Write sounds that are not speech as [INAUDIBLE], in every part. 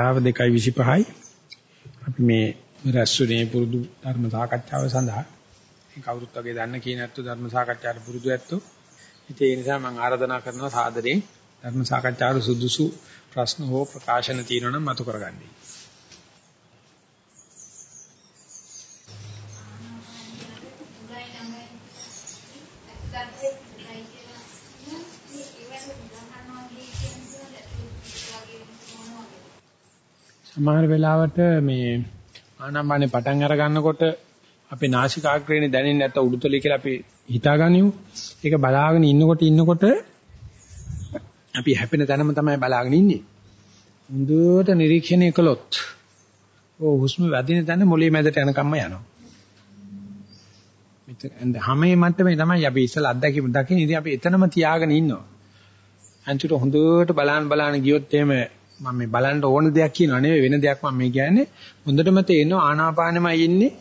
ආව 2:25යි අපි මේ රැස්ුනේ පුරුදු ධර්ම සාකච්ඡාව සඳහා කවුරුත් වගේ දන්න කියන ඇත්ත ධර්ම සාකච්ඡාවට පුරුදු ඇත්තෝ. ඉතින් ඒ නිසා මම ආරාධනා කරනවා සාදරයෙන් ධර්ම සාකච්ඡාවට සුදුසු ප්‍රශ්න හෝ ප්‍රකාශන තියෙනවා නම් මතු කරගන්නයි. සමහර වෙලාවට මේ ආනාපානේ පටන් අර ගන්නකොට අපේ නාසිකාග්‍රේනේ දැනෙන්නේ නැත්නම් උඩුතලයේ කියලා අපි හිතාගනිමු. ඒක බලාගෙන ඉන්නකොට ඉන්නකොට අපි හැපෙන තැනම තමයි බලාගෙන ඉන්නේ. හොඳට නිරීක්ෂණය කළොත් ඕ හුස්ම වැදින තැන මොළේ මැදට යනකම්ම යනවා. මෙතන හැමේ මට්ටමේ තමයි අපි ඉස්සලා අත්දැකීම දකින්න ඉතින් අපි එතනම තියාගෙන ඉන්නවා. අන්තිමට හොඳට බලන්න බලන්න ගියොත් එහෙම මම මේ බලන්න ඕන දෙයක් කියනවා නෙවෙයි වෙන දෙයක් මම මේ කියන්නේ. හොඳටම තේරෙනවා ආනාපානෙමයි ඉන්නේ.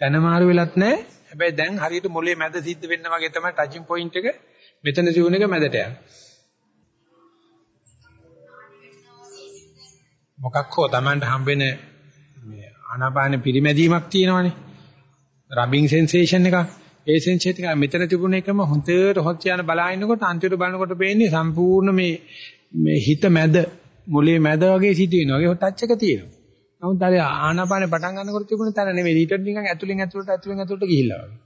දැන මාරු වෙලත් නැහැ. හැබැයි දැන් හරියට මොලේ මැද සිද්ධ වෙන්න වගේ තමයි ටචින් පොයින්ට් එක. මෙතන සිවුන එක මැදට යනවා. මොකක් හෝ Tamanට හම්බෙන මේ ආනාපාන පිරිමැදීමක් තියෙනවනේ. රබින් සෙන්සේෂන් එකක්. ඒ සෙන්සේෂන් එක මෙතන තිබුණ එකම හොඳට හොත් යන බලාගෙනකොට අන්තිමට බලනකොට පේන්නේ සම්පූර්ණ මේ මේ හිත මැද මොලේ මැද වගේ සිද්ධ වෙනවා. ඒක ටච් එක තියෙනවා. නමුත් අර ආනාපානේ පටන් ගන්නකොට තිබුණ තැන නෙමෙයි. ඊට නිකන් ඇතුලෙන් ඇතුලට ඇතුලෙන් ඇතුලට ගිහිල්ලා වගේ.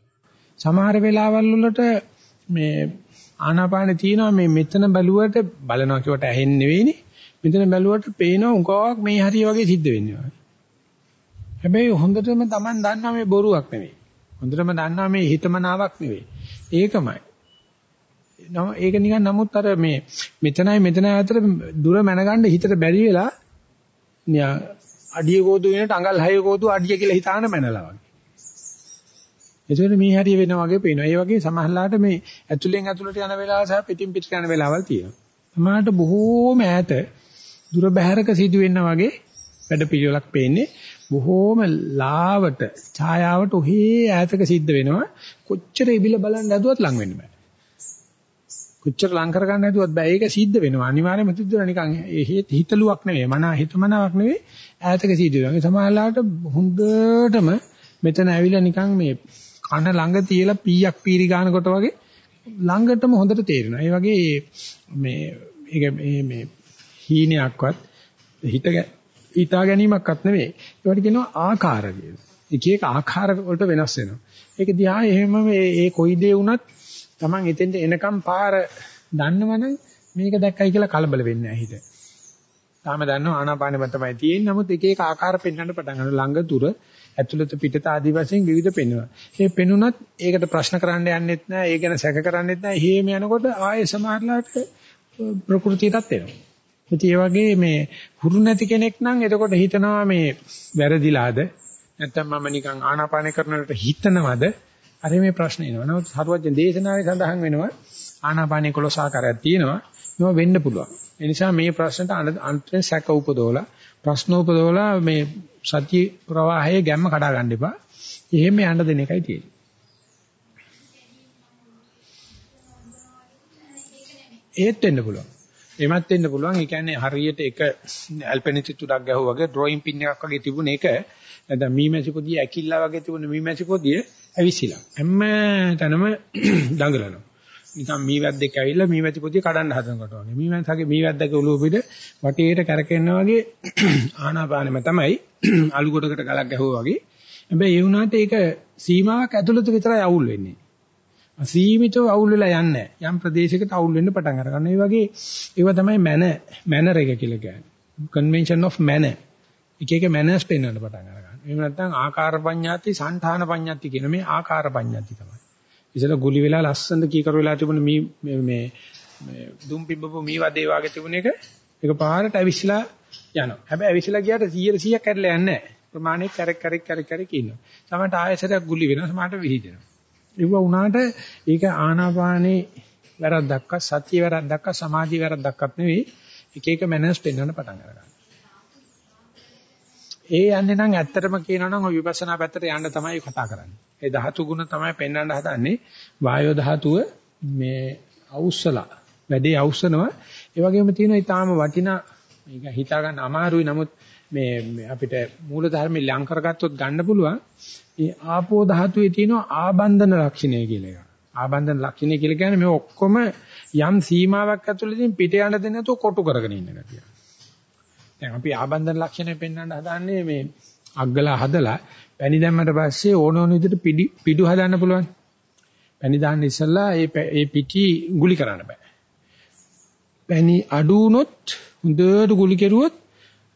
සමහර වෙලාවල් වලට මේ ආනාපානේ තියෙනවා මේ මෙතන බැලුවට බලනවා කියවට ඇහෙන්නේ නෙවෙයිනේ. මෙතන බැලුවට පේනවා උගාවක් මේ හරිය වගේ සිද්ධ වෙන්නේ. හැබැයි හොඳටම Taman දන්නවා මේ බොරුවක් නෙවෙයි. හොඳටම දන්නවා මේ හිතමනාවක් නෙවෙයි. ඒකමයි. නම ඒක නිකන් නමුත් අර මේ මෙතනයි මෙතනයි අතර දුර මැනගන්න හිතට බැරි වෙලා නියා අඩිය කෝදු වෙනට අඟල් 6 කෝදු අඩිය කියලා හිතාන මැනලා වගේ. ඒකෝට මේ හරිය වෙනා වගේ පේනවා. ඒ වගේ සමහරලාට මේ ඇතුලෙන් ඇතුලට යන වෙලාව සහ පිටින් පිට යන වෙලාවල් තියෙනවා. සමහරට බොහෝම ඈත දුර බැහැරක සිදු වෙනා වගේ වැඩ පිළිවෙලක් පේන්නේ. බොහෝම ලාවට ඡායාවට ඔහේ ඈතක සිද්ධ වෙනවා. කොච්චර ඉබිල බලන්න හැදුවත් ලඟ වෙන්න බෑ. කොච්චර ලං කරගන්න හැදුවත් බෑ. ඒක සිද්ධ වෙනවා. අනිවාර්යයෙන්ම සිද්ධ වෙනවා නිකන් ඒ හිතලුවක් නෙවෙයි. මන හිතමනාවක් නෙවෙයි. ඈතක සිද්ධ වෙනවා. සමහරලාට හොඳටම මෙතන ඇවිල්ලා නිකන් මේ කන ළඟ තියලා පීයක් පීරි ගන්නකොට වගේ ළඟටම හොඳට තේරෙනවා. ඒ වගේ මේ ඒක මේ මේ හීනයක්වත් හිත හිතා ගැනීමක්වත් නෙවෙයි. ඒවට කියනවා ආකාර කියලා. එක එක ආකාර වලට වෙනස් වෙනවා. ඒක දිහා එහෙම මේ ඒ කොයි දේ වුණත් Taman එතෙන්ට එනකම් පාර දන්නවනම් මේක දැක්කයි කියලා කලබල වෙන්නේ නැහැ හිත. තාම දන්නව ආනාපානෙම තමයි තියෙන්නේ. නමුත් එක එක ආකාර පෙන්වන්න පටන් ගන්නවා. ළඟ දුර ඇතුළත පිටත ආදි වශයෙන් විවිධ පෙන්වනවා. මේ පෙන්ුණත් ඒකට ප්‍රශ්න කරන්න යන්නෙත් නැහැ. ඒ ගැන සැක කරන්නෙත් නැහැ. හේම යනකොට ආයේ සමහරලාට ප්‍රകൃතියටත් එනවා. ඉතින් ඒ වගේ මේ හුරු නැති කෙනෙක් නම් එතකොට හිතනවා මේ වැරදිලාද නැත්නම් මම නිකන් ආනාපානය කරනකොට හිතනවද අර මේ ප්‍රශ්න එනවා. නමුත් සරුවජ්‍ය දේශනාවේ සඳහන් වෙනවා ආනාපානයේ 11 ආකාරයක් තියෙනවා. මේවා වෙන්න පුළුවන්. ඒ නිසා මේ ප්‍රශ්නට අන්තයෙන් සැක උපදවලා ප්‍රශ්න උපදවලා මේ සත්‍ය ප්‍රවාහයේ ගැම්ම කඩා ගන්න එපා. එහෙම යන්න දෙන එකයි තියෙන්නේ. ඒත් වෙන්න පුළුවන්. එමත් වෙන්න පුළුවන්. ඒ කියන්නේ හරියට එක ඇල්පෙනිටි තුඩක් ගැහුවා වගේ ඩ්‍රොයින් පින් එකක් වගේ තිබුණ එක නැත්නම් මීමැසි පොදිය ඇකිල්ලා වගේ තිබුණ මීමැසි පොදිය ඇවිසිලා. හැම තැනම [CLEARS THROAT] දඟලනවා. නිකන් මීවැද්දෙක් ඇවිල්ලා මීවැති පොදිය කඩන්න හදනකොට වගේ. මීවැද්දගේ මීවැද්දගේ ඔළුව පිට වටේට කරකෙනවා වගේ [CLEARS THROAT] ආනාපානෙම තමයි [CLEARS THROAT] අලු කොටකට ගලක් ගැහුවා වගේ. හැබැයි ඒ වුණාට ඒක සීමාවක් ඇතුළත විතරයි අවුල් වෙන්නේ. අසීමිතව අවුල් වෙලා යන්නේ යම් ප්‍රදේශයකට අවුල් වෙන්න පටන් අරගන්න. ඒ වගේ ඒවා තමයි මැන මැනර් එක කියලා කියන්නේ. convention of manner. එක එක manners පෙන්වන්න පටන් අරගන්න. එහෙම නැත්නම් ආකාර පඤ්ඤාති, සංඨාන පඤ්ඤාති කියන මේ ආකාර පඤ්ඤාති තමයි. ඉතල ගුලි වෙලා ලස්සනද කීකර වෙලා තිබුණ මේ මේ මේ දුම් පිබ්බපු මේ වදේ වාගේ තිබුණ එක ඒක පාරට ඇවිස්සලා යනවා. හැබැයි ඇවිස්සලා ගියාට 100 100ක් කැඩලා යන්නේ නැහැ. ප්‍රමාණික කරක් කරක් කරක් කරක් ඉන්නවා. සමහරට ආයසරයක් ගුලි වෙනවා සමහරට විහිදෙනවා. ඒව වුණාට ඒක ආනාපානේ වැරද්දක්ක සතිය වැරද්දක්ක සමාධි වැරද්දක්වත් නෙවෙයි. එක එක මැනර්ස් පෙන්වන්න පටන් ගන්නවා. ඒ යන්නේ නම් ඇත්තටම කියනවා නම් ඔය විපස්සනා පැත්තට යන්න තමයි කතා කරන්නේ. ඒ ධාතු ගුණ තමයි පෙන්වන්න හදන්නේ. වායෝ ධාතුව මේ අවුස්සලා වැඩේ අවුස්සනවා. ඒ වගේම තියෙනවා ඊටාම වටිනා මේක හිතා ගන්න අමාරුයි. නමුත් මේ අපිට මූල ධර්මෙ ලං කරගත්තොත් ගන්න පුළුවන්. ඒ ආපෝ ධාතුවේ තියෙන ආබන්ධන ලක්ෂණය කියලා එකක්. ආබන්ධන ලක්ෂණය කියලා කියන්නේ මේ ඔක්කොම යම් සීමාවක් ඇතුළතින් පිට යන්න දෙන්නේ නැතුව කොටු කරගෙන ඉන්න ගතිය. දැන් අපි ආබන්ධන ලක්ෂණය පෙන්වන්න හදාන්නේ මේ අග්ගලා හදලා පැණි දැම්මට පස්සේ ඕන ඕන විදිහට පිඩි පිඩු හදන්න පුළුවන්. පැණි දාන්න ඉස්සෙල්ලා ඒ ඒ පිටි ගුලි කරන්න බෑ. පැණි අඩු වුණොත් හොඳට ගුලි කෙරුවොත්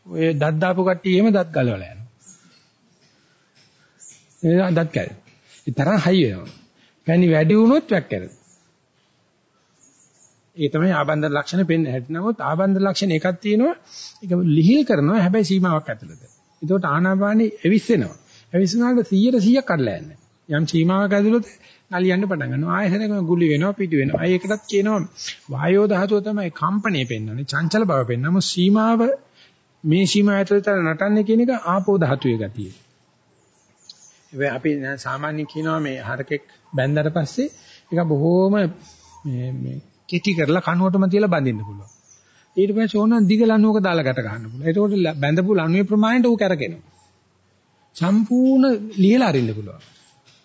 ඔය දත් දාපු කට්ටිය එහෙම දත් ගලවලා යනවා. ඒ දත් කැල්. ඒ තරම් හයි වෙනවා. පැණි වැඩි වුණොත් වැක්කෙනවා. ඒ තමයි ආබන්ධ ලක්ෂණ පෙන්න හැටි. නමුත් ආබන්ධ ලක්ෂණ එකක් තියෙනවා. ඒක ලිහිල් කරනවා හැබැයි සීමාවක් ඇතුළත. ඒකට ආනාපානෙ එවිස්සෙනවා. එවිස්සුනාට 100 100ක් කඩලා යන්නේ. යම් සීමාවක් ඇතුළත නලියන්න පටන් ගන්නවා. ආයෙසරකම ගුලි වෙනවා පිටි වෙනවා. අය ඒකටත් කියනවා වායෝ ධාතුව තමයි කම්පණය පෙන්වන්නේ. චංචල බව පෙන්වනම සීමාව මේ සීමාව ඇතුළත නටන්නේ කියන එක ආපෝ ධාතුවේ ගතිය. ඒ අපි සාමාන්‍යයෙන් කියනවා මේ හරකෙක් බැන්දට පස්සේ ඒක බොහොම මේ මේ කෙටි කරලා කනුවටම තියලා බඳින්න පුළුවන්. ඊට පස්සේ ඕන දිග ලණුවක දාලා ගැට ගන්න පුළුවන්. ඒකෝට බැඳපු ලණුවේ ප්‍රමාණයට ඌ කැරකෙනවා. සම්පූර්ණ ලියලා අරින්න පුළුවන්.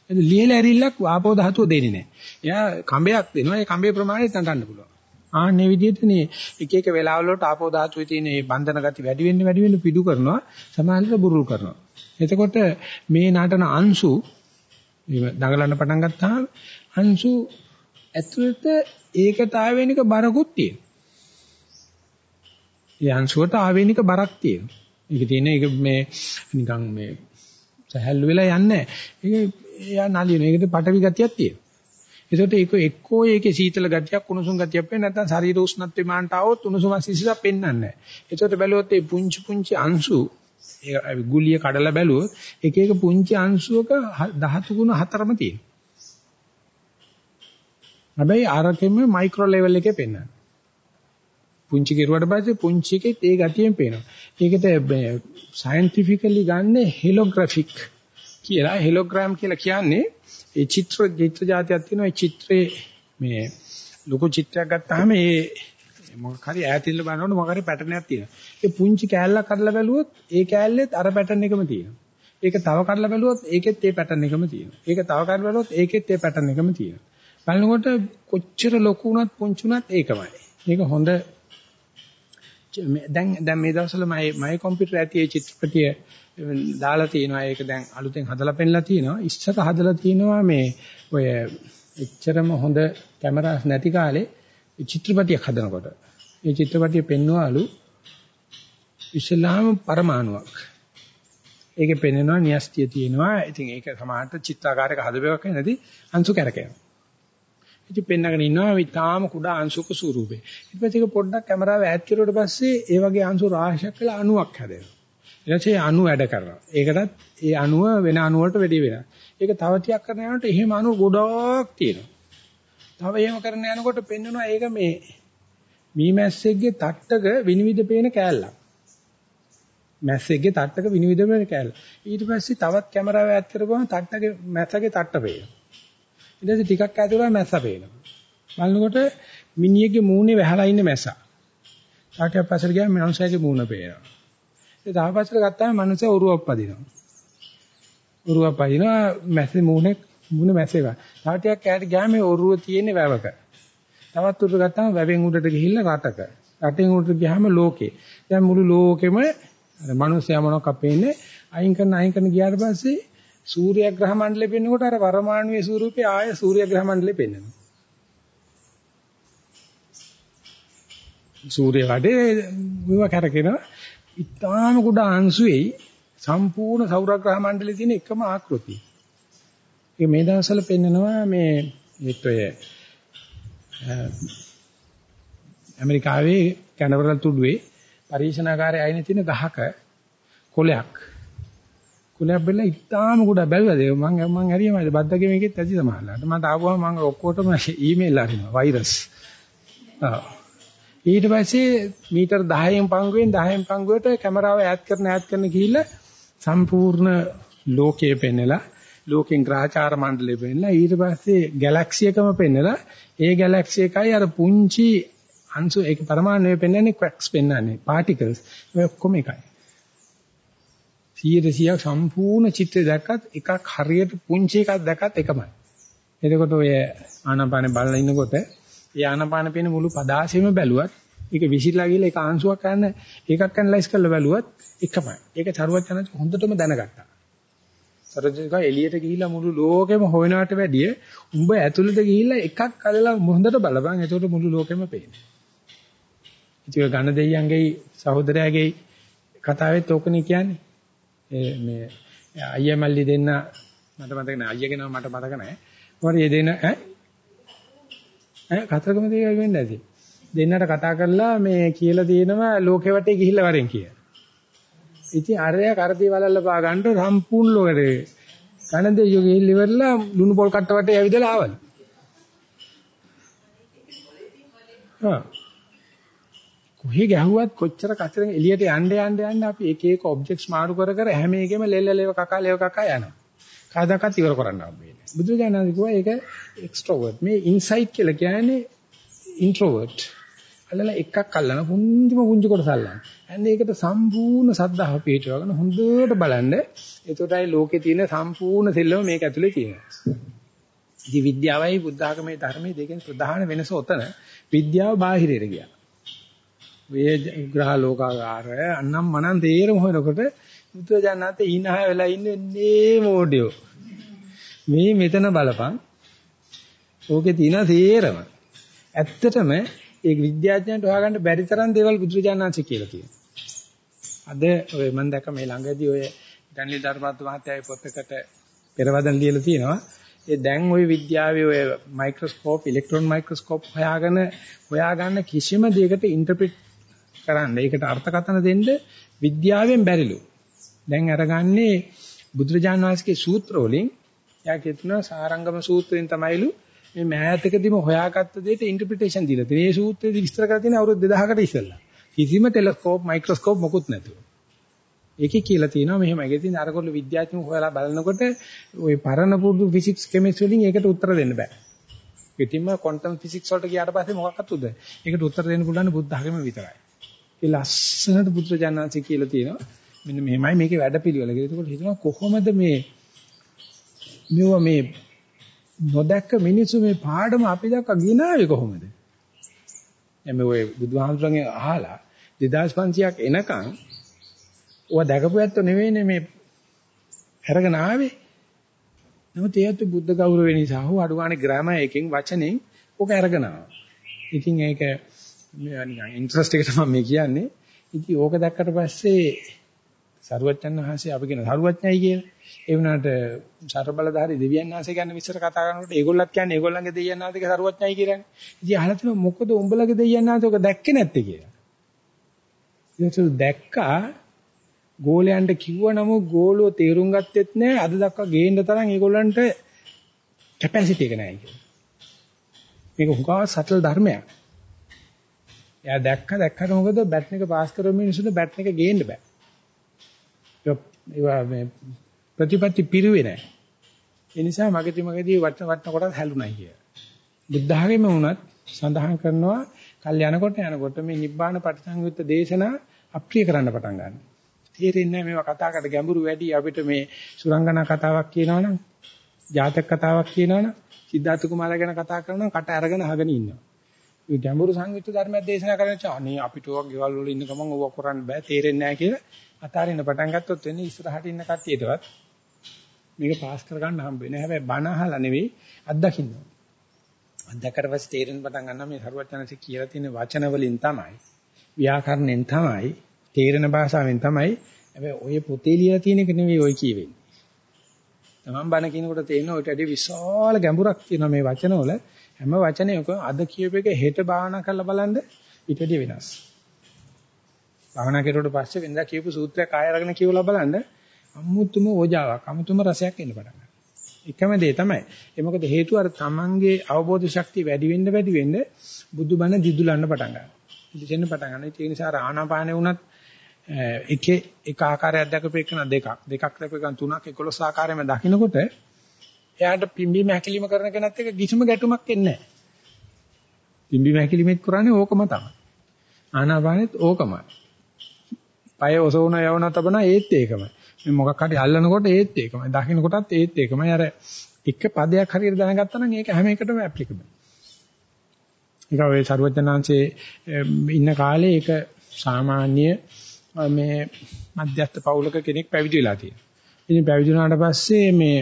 එද ලියලා ඇරිල්ලක් ආපෝ ධාතුව දෙන්නේ නැහැ. එයා කඹයක් දෙනවා. ඒ කඹේ ප්‍රමාණයට නටන්න පුළුවන්. ආන්නේ විදිහටනේ එක එක වෙලාවල වලට ආපෝ ධාතුවේ තියෙන මේ බන්ධන ගති වැඩි වෙන්න වැඩි වෙන්න පිටු කරනවා. සමානලට බුරුල් කරනවා. එතකොට මේ නටන අංශු දඟලන්න පටන් ගත්තාම අංශු ඇතුළත ඒකට ආවේනික බරකුත් තියෙනවා. ඒ අංශුවට ආවේනික බරක් තියෙනවා. ඒක තියෙන ඒක මේ නිකන් මේ සහැල්ලු වෙලා යන්නේ නැහැ. ඒක එයා නලියන. ඒකට පටවි ගතියක් තියෙනවා. ඒකට ඒක එක්කෝ ඒකේ සීතල ගතියක් කුණුසුම් ගතියක් වෙන්නේ නැත්නම් ශරීර උෂ්ණත්වය මාන්ට આવොත් උණුසුම සිසිලක් පෙන්වන්නේ නැහැ. ඒකට බැලුවොත් ඒ පුංචි පුංචි අංශු ඒ ගුලිය කඩලා බැලුවොත් එක එක පුංචි අංශුවක ධාතු ගුණ හතරම තියෙනවා. හැබැයි ආරකෙම මයික්‍රෝ ලෙවල් එකේ පෙන්වන්නේ. පුංචි කෙරුවට පස්සේ පුංචි එකෙත් ඒ ගතියෙන් පේනවා. ඒකට සයන්ටිෆිකලි ගන්න හෙලෝග්‍රැෆික් කියලා හෙලෝග්‍රෑම් කියලා කියන්නේ ඒ චිත්‍ර චිත්‍ර જાතියක් තියෙනවා. ඒ චිත්‍රේ මේ ලොකු චිත්‍රයක් ගත්තාම ඒ මොකක් හරි ඈතින්ල බලනකොට මොකක් හරි පැටර්න් එකක් තියෙනවා. ඒ පුංචි කෑල්ලක් කඩලා බැලුවොත් ඒ කෑල්ලෙත් අර පැටර්න් එකම තියෙනවා. ඒක තව කඩලා බැලුවොත් ඒකෙත් ඒ පැටර්න් එකම තියෙනවා. ඒක තව කඩලා බැලුවොත් ඒකෙත් ඒ පැටර්න් එකම තියෙනවා. බලනකොට කොච්චර ලොකු වුණත් පුංචි වුණත් ඒකමයි. මේක හොඳ දැන් දැන් මේ දවස්වල මගේ මගේ කම්පියුටර් ඇති ඒ චිත්‍රපටිය දාලා තියෙනවා. ඒක දැන් අලුතෙන් හදලා පෙන්නලා තියෙනවා. ඉස්සර හදලා තියෙනවා මේ ඔය එච්චරම හොඳ කැමරාස් නැති කාලේ චිත්‍රපටියක් හදනකොට. මේ චිත්‍රපටිය පෙන්වවලු ඉස්ලාම පරමාණුවක්. ඒකේ පෙන්වනවා න්‍යස්තිය තියෙනවා. ඉතින් ඒක සමානට චිත්‍රාකාරයක හදබයක් නැති අංශු කැරකෙනවා. ඉතින් පෙන්නගෙන ඉන්නවා මේ තාම කුඩා අංශුක ස්වරූපේ. ඊට පස්සේ ඒක පොඩ්ඩක් කැමරාව ඈත් කරුවට පස්සේ ඒ වගේ අංශු රාශියක් වෙලා අණුවක් හැදෙනවා. ඊට පස්සේ අණු වැඩ කරනවා. ඒකටත් ඒ අණුව වෙන අණු වලට වැඩි වෙනවා. ඒක තව ටිකක් කරන යනකොට එහෙම අණු ගොඩක් තියෙනවා. තව එහෙම කරන යනකොට පෙන්වනවා ඒක මේ මීමැස්සෙක්ගේ තට්ටක විනිවිද පේන කෑල්ලක්. මැස්සෙක්ගේ තට්ටක විනිවිද පේන කෑල්ල. ඊට පස්සේ තවත් කැමරාව ඈත් කරපුවම තට්ටගේ මැස්සගේ තට්ට පේනවා. ඊට පස්සේ ටිකක් ඇතුළට මැස්ස පේනවා. බලනකොට මිනිහෙක්ගේ මූණේ වැහලා ඉන්න මැස්සා. තාකයක් පස්සට ගියාම මනුස්සයාගේ මූණ පේනවා. ඒ තාපස්සට ගත්තාම මනුස්සයා උරුවක් පදිනවා. උරුවක් පදිනවා මැස්සේ මූණේ මූණ මැස්සේ ගන්න. තව ටිකක් ඈට ගියාම මේ උරුව තියෙන්නේ වැවක. තවත් උඩට ගත්තාම වැවෙන් උඩට ගිහිල්ලා රටක. රටෙන් උඩට ගියාම ලෝකේ. දැන් මුළු ලෝකෙම අර මනුස්සයා මොනවක් අපේන්නේ අයින් කරන අයින් කරන ගියාට පස්සේ සූර්යග්‍රහ මණ්ඩලෙ පෙන්නකොට අර පරමාණුයේ ස්වරූපේ ආය සූර්යග්‍රහ මණ්ඩලෙ පෙන්වනවා. සූර්ය වැඩේ මෙව කරකිනවා. ඊටාම කුඩා අංශුවේ සම්පූර්ණ සෞරග්‍රහ මණ්ඩලයේ තියෙන එකම ආකෘතිය. ඒ මේ දවස්වල පෙන්නනවා මේ ඒත්වය ඇමරිකාවේ කැනවරල් තුඩුවේ පරීක්ෂණාගාරයේ අයිනේ තියෙන ගහක කොලයක් කුලයක් බෙල්ල ඉතාලම කුඩා බැලුවද මම මම හරියමයි බද්දගේ මේකෙත් ඇති සමහරලාට මට ආවම මම ඔක්කොටම ඊමේල් අරිනවා. වෛරස්. ඊට පස්සේ මීටර් 10න් පංගුවෙන් 10න් පංගුවට කැමරාව ඈඩ් කරන ඈඩ් කරන ගිහිල්ලා සම්පූර්ණ ලෝකය පෙන්නලා ලෝකෙන් ග්‍රහචාර මණ්ඩලය පෙන්නලා ඊට පස්සේ ගැලැක්සි එකම පෙන්නලා ඒ ගැලැක්සි එකයි අර පුංචි අංශු ඒක පරමාණුවේ පෙන්වන්නේ ක්වැක්ස් පෙන්වන්නේ පාටිකල්ස් ඒ ඔක්කොම එකයි. 100 සම්පූර්ණ චිත්‍රය දැක්කත් එකක් හරියට පුංචි එකක් දැක්කත් එකමයි එතකොට ඔය ආනාපානේ බලලා ඉන්නකොට ඒ ආනාපාන පේන මුළු පදාසෙම බැලුවත් ඒක විසිරලා ගිහලා ඒක ආංශුවක් ගන්න ඒකක් ඇනලයිස් කරලා බැලුවත් එකමයි. ඒක චරුවත් යන හොඳටම දැනගත්තා. සරජික එළියට ගිහිල්ලා මුළු ලෝකෙම හොයනවට වැඩිය උඹ ඇතුළට ගිහිල්ලා එකක් අදලා හොඳට බලපන් එතකොට මුළු ලෝකෙම පේනවා. ඉතින් ගණ දෙයියන්ගේ සහෝදරයාගේ කතාවෙත් ඕකනේ කියන්නේ. ඒ මේ අයියා මල්ලි දෙන්න මට මතක නෑ අයියාගේ නම මට මතක නෑ. මොකද මේ දෙන්න ඈ ඈ කතරගම දෙයියෝ වෙන්නේ නැති. දෙන්නට කතා කරලා මේ කියලා තියෙනවා ලෝකෙ වටේ ගිහිල්ලා වරෙන් කියලා. ඉතින් අරයා කරදී වලල්ල පා ගන්න සම්පූර්ණ ලෝකෙට කන දෙයියෝ ගිහිල්ලා ඉවරලා ලුණු පොල් කට්ට වටේ ඇවිදලා ආවලු. හා කොහේ ගැහුවත් කොච්චර කතරෙන් එළියට යන්න යන්න යන්න අපි එක එක ඔබ්ජෙක්ට්ස් මාරු කර කර හැම එකෙම ලෙල්ලලේව කකා ලේව කකා යනවා. කාදාකත් ඉවර කරන්න හම්බෙන්නේ. බුදුරජාණන් කිව්වා ඒක එක්ස්ට්‍රෝවර්ට්. මේ ඉන්සයිට් කියලා කියන්නේ ඉන්ට්‍රෝවර්ට්. අල්ලලා එකක් අල්ලන පුංචිම පුංචි කොටස අල්ලන. අන්නේ ඒකට සම්පූර්ණ සද්ධාව පිටවගෙන හොඳට බලන්න. එතකොටයි ලෝකේ තියෙන සම්පූර්ණ සෙල්ලම මේක ඇතුලේ තියෙනවා. ඉතින් විද්‍යාවයි බුද්ධ ආගමේ ධර්මයේ දෙකෙන් ප්‍රධාන වෙනස ඔතන විද්‍යාව බාහිරයට ගියා. වේ ග්‍රහ ලෝකාගාරය අන්නම් මනන් තේරම හොයනකොට බුදුජානනාත ඊනහ වෙලා ඉන්නේ මොඩියෝ. මේ මෙතන බලපන්. ඕකේ තියෙන තේරම. ඇත්තටම ඒ විද්‍යාඥයන්ට හොයාගන්න බැරි තරම් දේවල් බුදුරජාණන්සේ කියලා තියෙනවා. අද ඔය මම දැක්ක මේ ළඟදී ඔය දැන්ලි ධර්මවත් මහත්තයාගේ පොතකට පෙරවදන් ලියලා තියෙනවා. ඒ දැන් ওই විද්‍යාවේ ඔය මයික්‍රොස්කෝප් ඉලෙක්ට්‍රෝන මයික්‍රොස්කෝප් හොයාගෙන හොයාගන්න කිසිම දෙයකට ඉන්ටර්ප්‍රිට් කරන්න ඒකට අර්ථකථන දෙන්න විද්‍යාවෙන් බැරිලු. දැන් අරගන්නේ බුදුරජාණන් වහන්සේගේ සූත්‍ර වලින් යා කියනවා සාරංගම සූත්‍රයෙන් තමයිලු මේ මෑතකදීම හොයාගත්ත දෙයට ඉන්ටර්ප්‍රිටේෂන් දීලා තියෙනවා. මේ සූත්‍රයේදී විස්තර කරලා තියෙන අවුරුදු 2000කට ඉස්සෙල්ලා. කිසිම ටෙලස්කෝප් මයික්‍රොස්කෝප් මොකුත් නැතුව. ඒකේ කියලා තියෙනවා මෙහෙම. ඒකේ තියෙන අරගොල්ල විද්‍යාඥයෝ හොයලා බලනකොට ওই පරණ පුරුදු ෆිසික්ස් කෙමිස්ට්‍රි වලින් ඒකට උත්තර දෙන්න බෑ. ඉතින්ම ක්වොන්ටම් ෆිසික්ස් වලට ගියාට පස්සේ මොකක්වත් උද. ඒකට උත්තර දෙන්න පුළුවන් බුද්ධ ධර්මෙ විතරයි. ඒ ලස්සනට බුදුරජාණන්සේ කියලා තියෙනවා. මෙන්න මෙහෙමයි මේකේ වැඩපිළිවෙල කියලා. ඒකෝට හිතනවා කොහොමද මේ මෙව මේ නොදැක්ක මිනිස්සු මේ පාඩම අපි දක්වා ගෙනාවේ කොහොමද? එමෙ ඔය බුදුහාමුදුරන්ගේ අහලා 2500ක් එනකන් ඔය දැකපු ඇත්ත නෙවෙයිනේ මේ අරගෙන ආවේ. නමුත් ඒත් බුද්ධ ගෞරවය නිසා හෝ අඩුවානේ ග්‍රාමර් එකකින් වචනෙන් ඔක අරගෙන ආවා. ඉතින් ඒක නිකන් ඉන්ට්‍රස්ට් එකට මම මේ කියන්නේ. ඉතින් ඕක දැක්කට පස්සේ සරුවච්චන් වහන්සේ අපි කියන සරුවච්ඥයි කියලා. ඒ වුණාට ਸਰබලධාරී දෙවියන් වහන්සේ ගැන විස්තර කතා කරනකොට ඒගොල්ලත් කියන්නේ ඒගොල්ලන්ගේ දෙවියන් වහන්සේගේ සරුවච්ඥයි කියලානේ. ඉතින් අහලා තියෙනවා මොකද උඹලගේ දෙවියන් වහන්සේ ඔක දැක්කේ නැත්තේ කියලා. ඊට දැක්කා ගෝලයන්ට කිව්වනම ගෝලෝ තේරුම් ගත්තෙත් නෑ අද දක්වා ගේන්න තරම් ඒගොල්ලන්ට කැපැසිටි එක නෑ කියලා. මේක හුඟා සටල් ධර්මයක්. එයා දැක්ක දැක්කට මොකද බැට් එක පාස් කරන මිනිස්සුන්ට බැට් එක ගේන්න බෑ. ඒවා මේ ප්‍රතිපත්ති පිරුවේ නැහැ. ඒ නිසා මගදී මගදී වටන වටන කොටස් හැලුණයි කිය. බුද්ධ학ෙම වුණත් සඳහන් කරනවා කල් යනකොට යනකොට මේ නිබ්බාන පටිසංයුත්ත දේශනා අප්‍රිය කරන්න පටන් ගන්නවා. තේරෙන්නේ නැහැ මේවා කතා කරලා ගැඹුරු වැඩි අපිට මේ සුරංගනා කතාවක් කියනවනම් ජාතක කතාවක් කියනවනම් සිද්ධාර්ථ කුමාරයා ගැන කතා කරනවා කට අරගෙන අහගෙන ඉන්නවා. මේ ගැඹුරු සංයුක්ත ධර්මයක් දේශනා කරන චානේ අපිට ඔය ගෙවල් වල ඉන්න ගමන් ඕවා කරන්න බෑ තේරෙන්නේ නැහැ කියලා අතාරින්න පටන් ගත්තොත් වෙන්නේ ඉස්සරහට ඉන්න කට්ටියටවත් මේක පාස් කරගන්න හම්බ වෙන්නේ. හැබැයි බණ අහලා නෙවෙයි අත්දකින්න. අත්දැකට පස්සේ තේරෙන පටන් ගන්නවා මේ සරුවචනසේ කියලා තියෙන වචන වලින් තමයි ව්‍යාකරණයෙන් තමයි තේරෙන භාෂාවෙන් තමයි හැබැයි ඔය පොතේ ලියලා තියෙන එක නෙවෙයි ඔය කියවෙන්නේ. තමන් බණ කියනකොට තේරෙන ඔයට වැඩි විශාල ගැඹුරක් තියෙනවා මේ වචනවල. හැම වචනයකම අද කියූප එක හෙට භාවනා කරලා බලන්න ඊට වඩා වෙනස්. භාවනා කෙරුවට පස්සේ වෙනදා කියපු සූත්‍රයක් ආය අරගෙන කියවලා බලන්න අමුතුම ඕජාවක් අමුතුම රසයක් එන්න පටන් ගන්නවා. එකම දේ තමයි. ඒ මොකද හේතුව අර තමන්ගේ අවබෝධ ශක්තිය වැඩි වෙන්න වැඩි වෙන්න බුදුබණ දිදුලන්න පටන් ගන්නවා. දිදෙන්න පටන් ගන්නවා. ඒ නිසා ආනාපානෙ වුණත් එකේ එක ආකාරයක් දැකපු එකන දෙකක් දෙකක් දැකපු එකන තුනක් 11 ආකාරයෙන්ම දකින්නකොට එයාට පිම්බීම හැකිලිම කරන කෙනත් එක කිසිම ගැටුමක් එන්නේ නැහැ. පිම්බි මහැකිලිමෙත් කරන්නේ ඕකම තමයි. ආනාපානෙත් ඕකමයි. පය ඔසවන යවන තබන ඒත් ඒකමයි. මේ මොකක් හරි අල්ලනකොට ඒත් ඒකමයි. දකින්න කොටත් ඒත් ඒකමයි. අර එක පදයක් හරියට දැනගත්තා නම් ඒක හැම එකටම ඇප්ලිකබල්. ඒක ඔය ਸਰවඥාන්සේ ඉන්න කාලේ ඒක සාමාන්‍ය මේ මධ්‍යස්ථ පවුලක කෙනෙක් පැවිදි වෙලා තියෙනවා. ඉතින් පැවිදි වුණාට පස්සේ මේ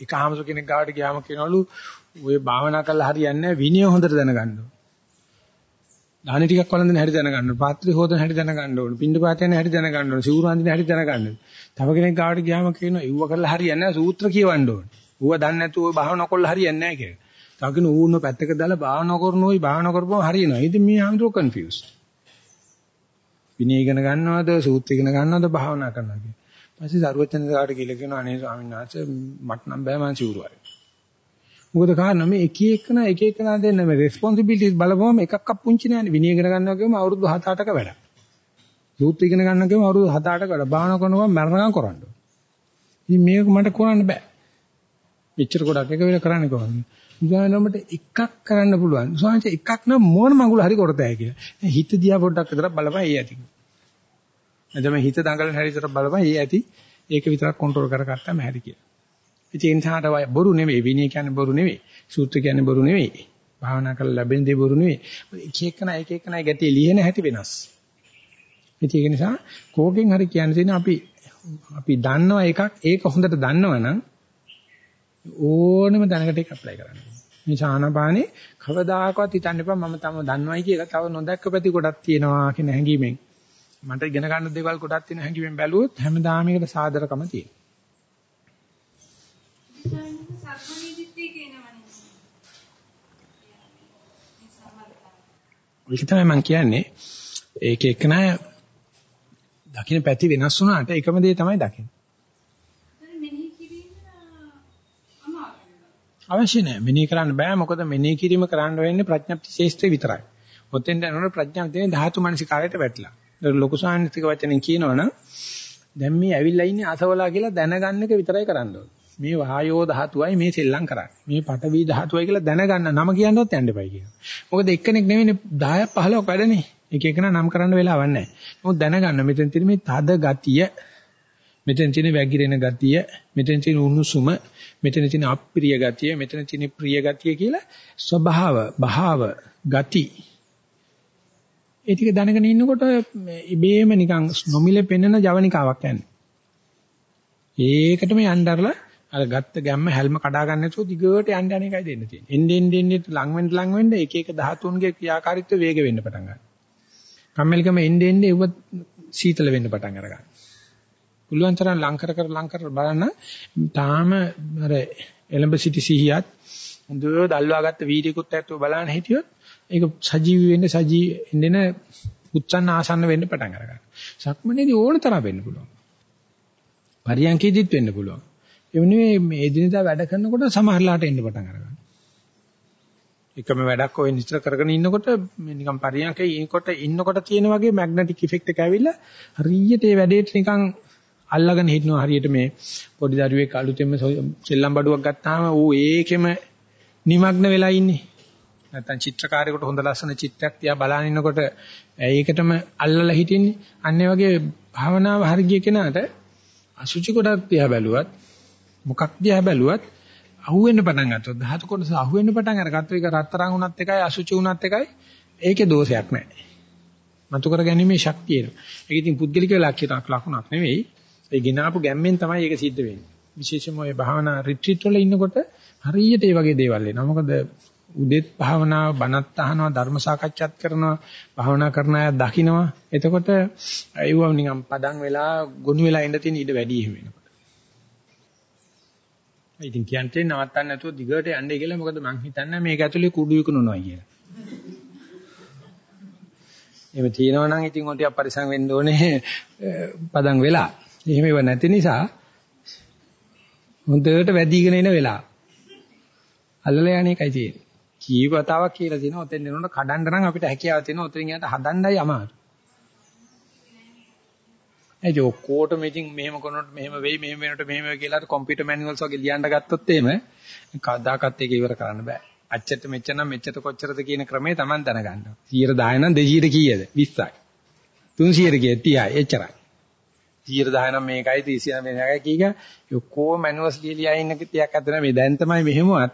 එක ආමසු කෙනෙක් ගාවට ගියාම කියනවලු ඔය භාවනා කරලා හරියන්නේ නැහැ විනය හොඳට දැනගන්න ඕන. දාහන ටිකක් වළඳන හැටි දැනගන්න ඕන. පාත්‍රය හොදන හැටි දැනගන්න ඕන. පින්ඩ පාතයන් හැටි දැනගන්න ඕන. සිවුරු අඳින හැටි දැනගන්න ඕන. තව කෙනෙක් ගාවට ගියාම කියනවා ඉව්ව කරලා හරියන්නේ නැහැ සූත්‍ර කියවන්න ඕන. ඌව දන්නේ නැතුව ඔය භාවනා කරලා හරියන්නේ නැහැ කියලා. තව කෙනෙක් ඌන්න පැත්තක දාලා භාවනා කරනෝයි භාවනා කරපුවම හරියනවා. ඉතින් මේ ආමතුරු කන්ෆියුස්ඩ්. විනය ඉගෙන ගන්නවද සූත්‍ර ඉගෙන ගන්නවද භාවනා කරනවද පස්සේ සරුවචනදාට කියලා කියනවා අනේ ස්වාමීන් වහන්සේ මට නම් බෑ මං සිවුරුවයි. මොකද කාරණා මේ එක එකන එක එකන දෙන්න මේ රෙස්පොන්සිබිලිටිස් බලපුවම එකක් අප්පුංචි නෑනේ විනය ඉගෙන ගන්නවා කියවම අවුරුදු 7-8ක වැඩක්. සූත්‍ර ඉගෙන ගන්නවා කියවම අවුරුදු 7-8ක වැඩ. භාවනා කරනවා මරණකම් කරන්න ඕනේ. ඉතින් මේක මට කරන්න බෑ. මෙච්චර ගොඩක් එක වෙල කරන්නේ කොහොමද? බුදුහාමරමට එකක් කරන්න පුළුවන්. ස්වාමීන් එකක් නම් මොන මඟුල හරි කරතයි කියලා. හිත දිහා පොඩ්ඩක් විතර බලපන් ඒ ඇති. එතම හිත දඟලන හැටි විතර බලපන් ඒ ඇති. ඒක විතරක් කන්ට්‍රෝල් කරගත්තාම හැරි කියලා. ඉතින් ඒ නිසාට බොරු නෙවෙයි විනය කියන්නේ බොරු නෙවෙයි. සූත්‍ර කියන්නේ බොරු නෙවෙයි. භාවනා කරලා ලැබෙන දේ බොරු නෙවෙයි. එක එකන එක එකන ගැටේ ලියන හැටි වෙනස්. ඉතින් ඒක නිසා කෝකෙන් හරි කියන්න තියෙන අපි අපි දන්නවා එකක් ඒක හොඳට දන්නවනම් ඕනෙම දැනකට ඒක ඇප්ලයි කරන්න. මේ ශානපානේ කවදාකවත් හිතන්න එපා මම තම දන්නවයි කියලා තව නොදැක්ක පැති කොටක් තියෙනවා කියන හැඟීමෙන් මට ඉගෙන ගන්න දේවල් කොටක් තියෙන හැඟීමෙන් බැලුවොත් හැමදාම ඒකට සාදරකම තියෙනවා. ඒක තමයි මම කියන්නේ. ඒක එක්කන දකින්න පැති වෙනස් වුණාට එකම දේ තමයි දකින්නේ. අවශ්‍ය නැහැ. මෙනෙහි කරන්න බෑ. මොකද මෙනෙහි කිරීම කරන්න වෙන්නේ ප්‍රඥප්ති ශේෂ්ත්‍රය විතරයි. ඔතෙන් දැනනොත් ප්‍රඥාව තියෙන ධාතු මනසිකාරයට වැටලා. ලොකු සාහිත්‍යික වචනෙන් කියනවනම් දැන් මේ ඇවිල්ලා ඉන්නේ අසවලා කියලා දැනගන්න එක විතරයි කරන්න ඕනේ. මේ වායෝ ධාතුවයි මේ සෙල්ලම් කරන්නේ. මේ පඨවි ධාතුවයි කියලා දැනගන්න නම කියනවත් යන්න එපයි කියනවා. මොකද එක්කෙනෙක් නෙවෙයිනේ 10ක් 15ක් වැඩනේ. එක එකන නම් කරන්න වෙලාවක් නැහැ. මොකද දැනගන්න මෙතන තියෙන මේ තද ගතිය මෙතන තියෙන වැగిරෙන ගතිය, මෙතන තියෙන උණුසුම, මෙතන තියෙන අප්‍රිය ගතිය, මෙතන තියෙන ප්‍රිය ගතිය කියලා ස්වභාව, භාව, ගති ඒ ටික දැනගෙන ඉන්නකොට ඉබේම නිකන් නොමිලේ පෙනෙන ජවනිකාවක් යන්නේ. ඒකටම යnderලා අර ගත්ත ගැම්ම හැල්ම කඩා ගන්න නැතුව දිගට යන්න යන එකයි දෙන්න තියෙන්නේ. එන්න එන්න එන්න ලඟ වෙන්න ලඟ වෙන්න එක එක ධාතුන්ගේ ක්‍රියාකාරීත්වය වේග වෙන්න පටන් ගන්නවා. කම්මැලිකම එන්න එන්න ඒව සීතල වෙන්න පටන් අරගන්නවා. පුළුවන් තරම් ලං කර කර ලං කර බලන්න තාම අර එලඹ සිටි සිහියත් හොඳට දල්වාගත්ත වීඩියෝකුත් ඇත්තව බලන්න හිටියොත් ඒක සජීවී වෙන්න සජී එන්න උච්චන්න ආසන්න වෙන්න පටන් අරගන්නවා. සක්මනේදී ඕන තරම් වෙන්න පුළුවන්. පරියන්කේදීත් වෙන්න පුළුවන්. ඒ වෙනුවේ මේ එදිනදා වැඩ කරනකොට සමහරලාට එන්න පටන් අරගන්නවා. එකම වැඩක් ඔය නිතර කරගෙන ඉන්නකොට නිකන් පරියන්කේ ඉනකොට ඉන්නකොට තියෙන වගේ මැග්නටික් ඉෆෙක්ට් එක ඇවිල්ලා හරියට ඒ වැඩේට නිකන් අල්ලගෙන හිටනවා හරියට මේ පොඩි දරුවෙක් අලුතෙන්ම සෙල්ලම් බඩුවක් ගත්තාම ඌ ඒකෙම নিমগ্ন වෙලා ඉන්නේ. නැත්තම් චිත්‍රකාරයෙකුට හොඳ ලස්සන චිත්‍රයක් තියා බලන ඉන්නකොට ඒකටම අල්ලලා හිටින්නේ. අන්න වගේ භාවනාව හරිය කෙනාට අසුචි කොටක් තියා බැලුවත් මොකක් දිහා බැලුවත් අහුවෙන්න පටන් ගත්තොත් ධාතු කොටස අහුවෙන්න පටන් අරගත්තොත් ඒක රත්තරන් උනත් එකයි අසුචි උනත් එකයි ඒකේ දෝෂයක් නැහැ. මතු කර ගැනීමේ ශක්තිය එනවා. ඒක ඉතින් පුද්ගලික ලක්ෂණක් ලකුණක් නෙවෙයි. ඒ ගినాපු ගැම්මෙන් තමයි ඒක සිද්ධ වෙන්නේ. විශේෂයෙන්ම ඔය භාවනා රිට්‍රීට් වල ඉන්නකොට හරියට ඒ වගේ දේවල් එනවා. මොකද උදෙත් භාවනාව බණත් අහනවා ධර්ම සාකච්ඡාත් කරනවා භාවනා කරන අය දකින්නවා. එතකොට ඒව නිකන් පදන් වෙලා ගොනු වෙලා ඉඳ තියෙන ඉඩ වැඩි එහෙම වෙනකොට. ඉතින් කියන්නේ නවත්තන්න නැතුව දිගට යන්නේ කියලා මොකද මං හිතන්නේ මේක ඇතුලේ කුඩු විකුණනවා කියලා. එහෙම තියෙනවා නම් ඉතින් ඔය ටික පරිසං වෙන්න ඕනේ පදන් වෙලා. එහෙම ඒව නැති නිසා හොඳට වැඩිගෙන එන වෙලාව. අල්ලලා යන්නේ එකයි තියෙන්නේ. කීවතාවක් කියලා තියෙනවා. ඔතෙන් දෙනකොට කඩන්න නම් අපිට හැකියාව තියෙනවා. ඔතෙන් යනට හදන්නයි අමාරු. ඒ කිය ඔක්කොටම ඉතින් මෙහෙම කරනකොට මෙහෙම වෙයි මෙහෙම වෙනකොට මෙහෙම වෙයි කියලා කොම්පියුටර් මැනුවල්ස් වගේ ලියන්න ගත්තොත් එහෙම කවදාකවත් ඒක ඉවර කරන්න බෑ. අච්චට මෙච්චර නම් මෙච්චර කොච්චරද කියන ක්‍රමේ Taman දැනගන්න. 110 නම් 200 කීයද? 20යි. 300 කීයද? 30යි. එච්චරයි. 110 නම් මේකයි 30 නම් මේකයි කීක ඔක්කොම මැනුවස් ලියලා ඉන්න කියක් අතන මේ දැන් තමයි මෙහෙමවත්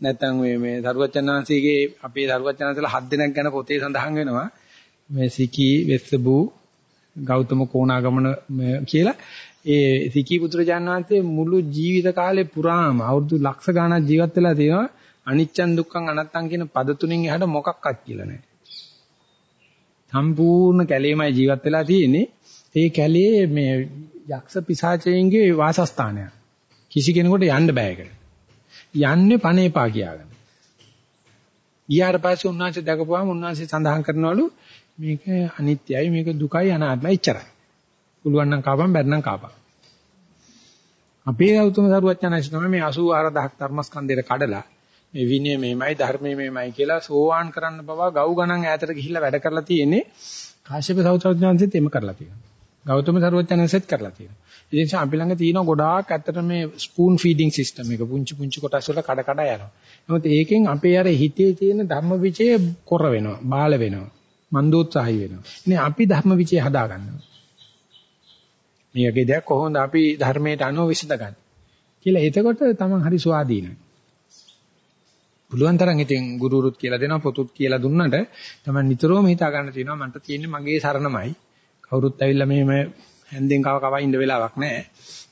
නැත්නම් මේ මේ සරුවචනාංශයේ අපේ සරුවචනාංශලා හත් දෙනෙක් ගැන පොතේ සඳහන් වෙනවා. මේ සිකී වෙස්සබූ ගෞතම කෝණාගමන කියලා. ඒ සිකී පුත්‍රජාන් වහන්සේ මුළු ජීවිත කාලේ පුරාම අවුරුදු ලක්ෂ ගණන් ජීවත් වෙලා තියෙනවා. අනිච්චන් දුක්ඛං අනත්තං කියන පද තුනෙන් එහාට මොකක්වත් කියලා නැහැ. සම්පූර්ණ කැලේමයි ජීවත් වෙලා තියෙන්නේ. ඒ කැලේ මේ යක්ෂ පිසාචයන්ගේ වාසස්ථානය කිසි කෙනෙකුට යන්න බෑ ඒකට. යන්නේ පණේපා කියාගෙන. ඊයාට පස්සේ උන්වහන්සේ දැකපුවාම උන්වහන්සේ සඳහන් කරනවලු මේක අනිත්‍යයි මේක දුකයි අනාත්මයි එච්චරයි. පුළුවන් නම් කාපම් බැරනම් කාපම්. අපේ ගෞතම සරුවචනයිස් තමයි මේ 84000ක් ධර්මස්කන්ධයට කඩලා මේ විනය මෙහෙමයි ධර්මයේ මෙහෙමයි කියලා සෝවාන් කරන්න බව ගව් ගණන් ඈතට ගිහිල්ලා වැඩ කරලා තියෙන්නේ කාශ්‍යප සෞත්‍රඥාන්සෙත් එම කරලා තියෙනවා. ගෞතම සරුවචනයිසෙත් කරලා තියෙනවා. ඒ නිසා අපි ළඟ තියෙන ගොඩාක් ඇත්තට මේ ස්පූන් ෆීඩින් සිස්ටම් එක පුංචි පුංචි කොටස් වල කඩ කඩ යනවා. නමුත් ඒකෙන් අපේ අර හිතේ තියෙන ධර්ම විචය කොර වෙනවා, බාල වෙනවා. මන්දෝත්සාහය වෙනවා. ඉතින් අපි ධර්ම විචය හදා ගන්නවා. මේකේ දෙයක් කොහොමද අපි ධර්මයට අනුව විසඳගන්නේ කියලා එතකොට තමන් හරි ස්වාධීනයි. පුළුවන් තරම් ඉතින් ගුරුරුත් කියලා දෙනවා පොතුත් කියලා දුන්නට තමයි නිතරම හිතා ගන්න තියෙනවා මන්ට තියෙන්නේ මගේ සරණමයි කවුරුත් ඇවිල්ලා මෙහෙම හැන්දෙන් කව කව ඉන්න වෙලාවක් නැහැ.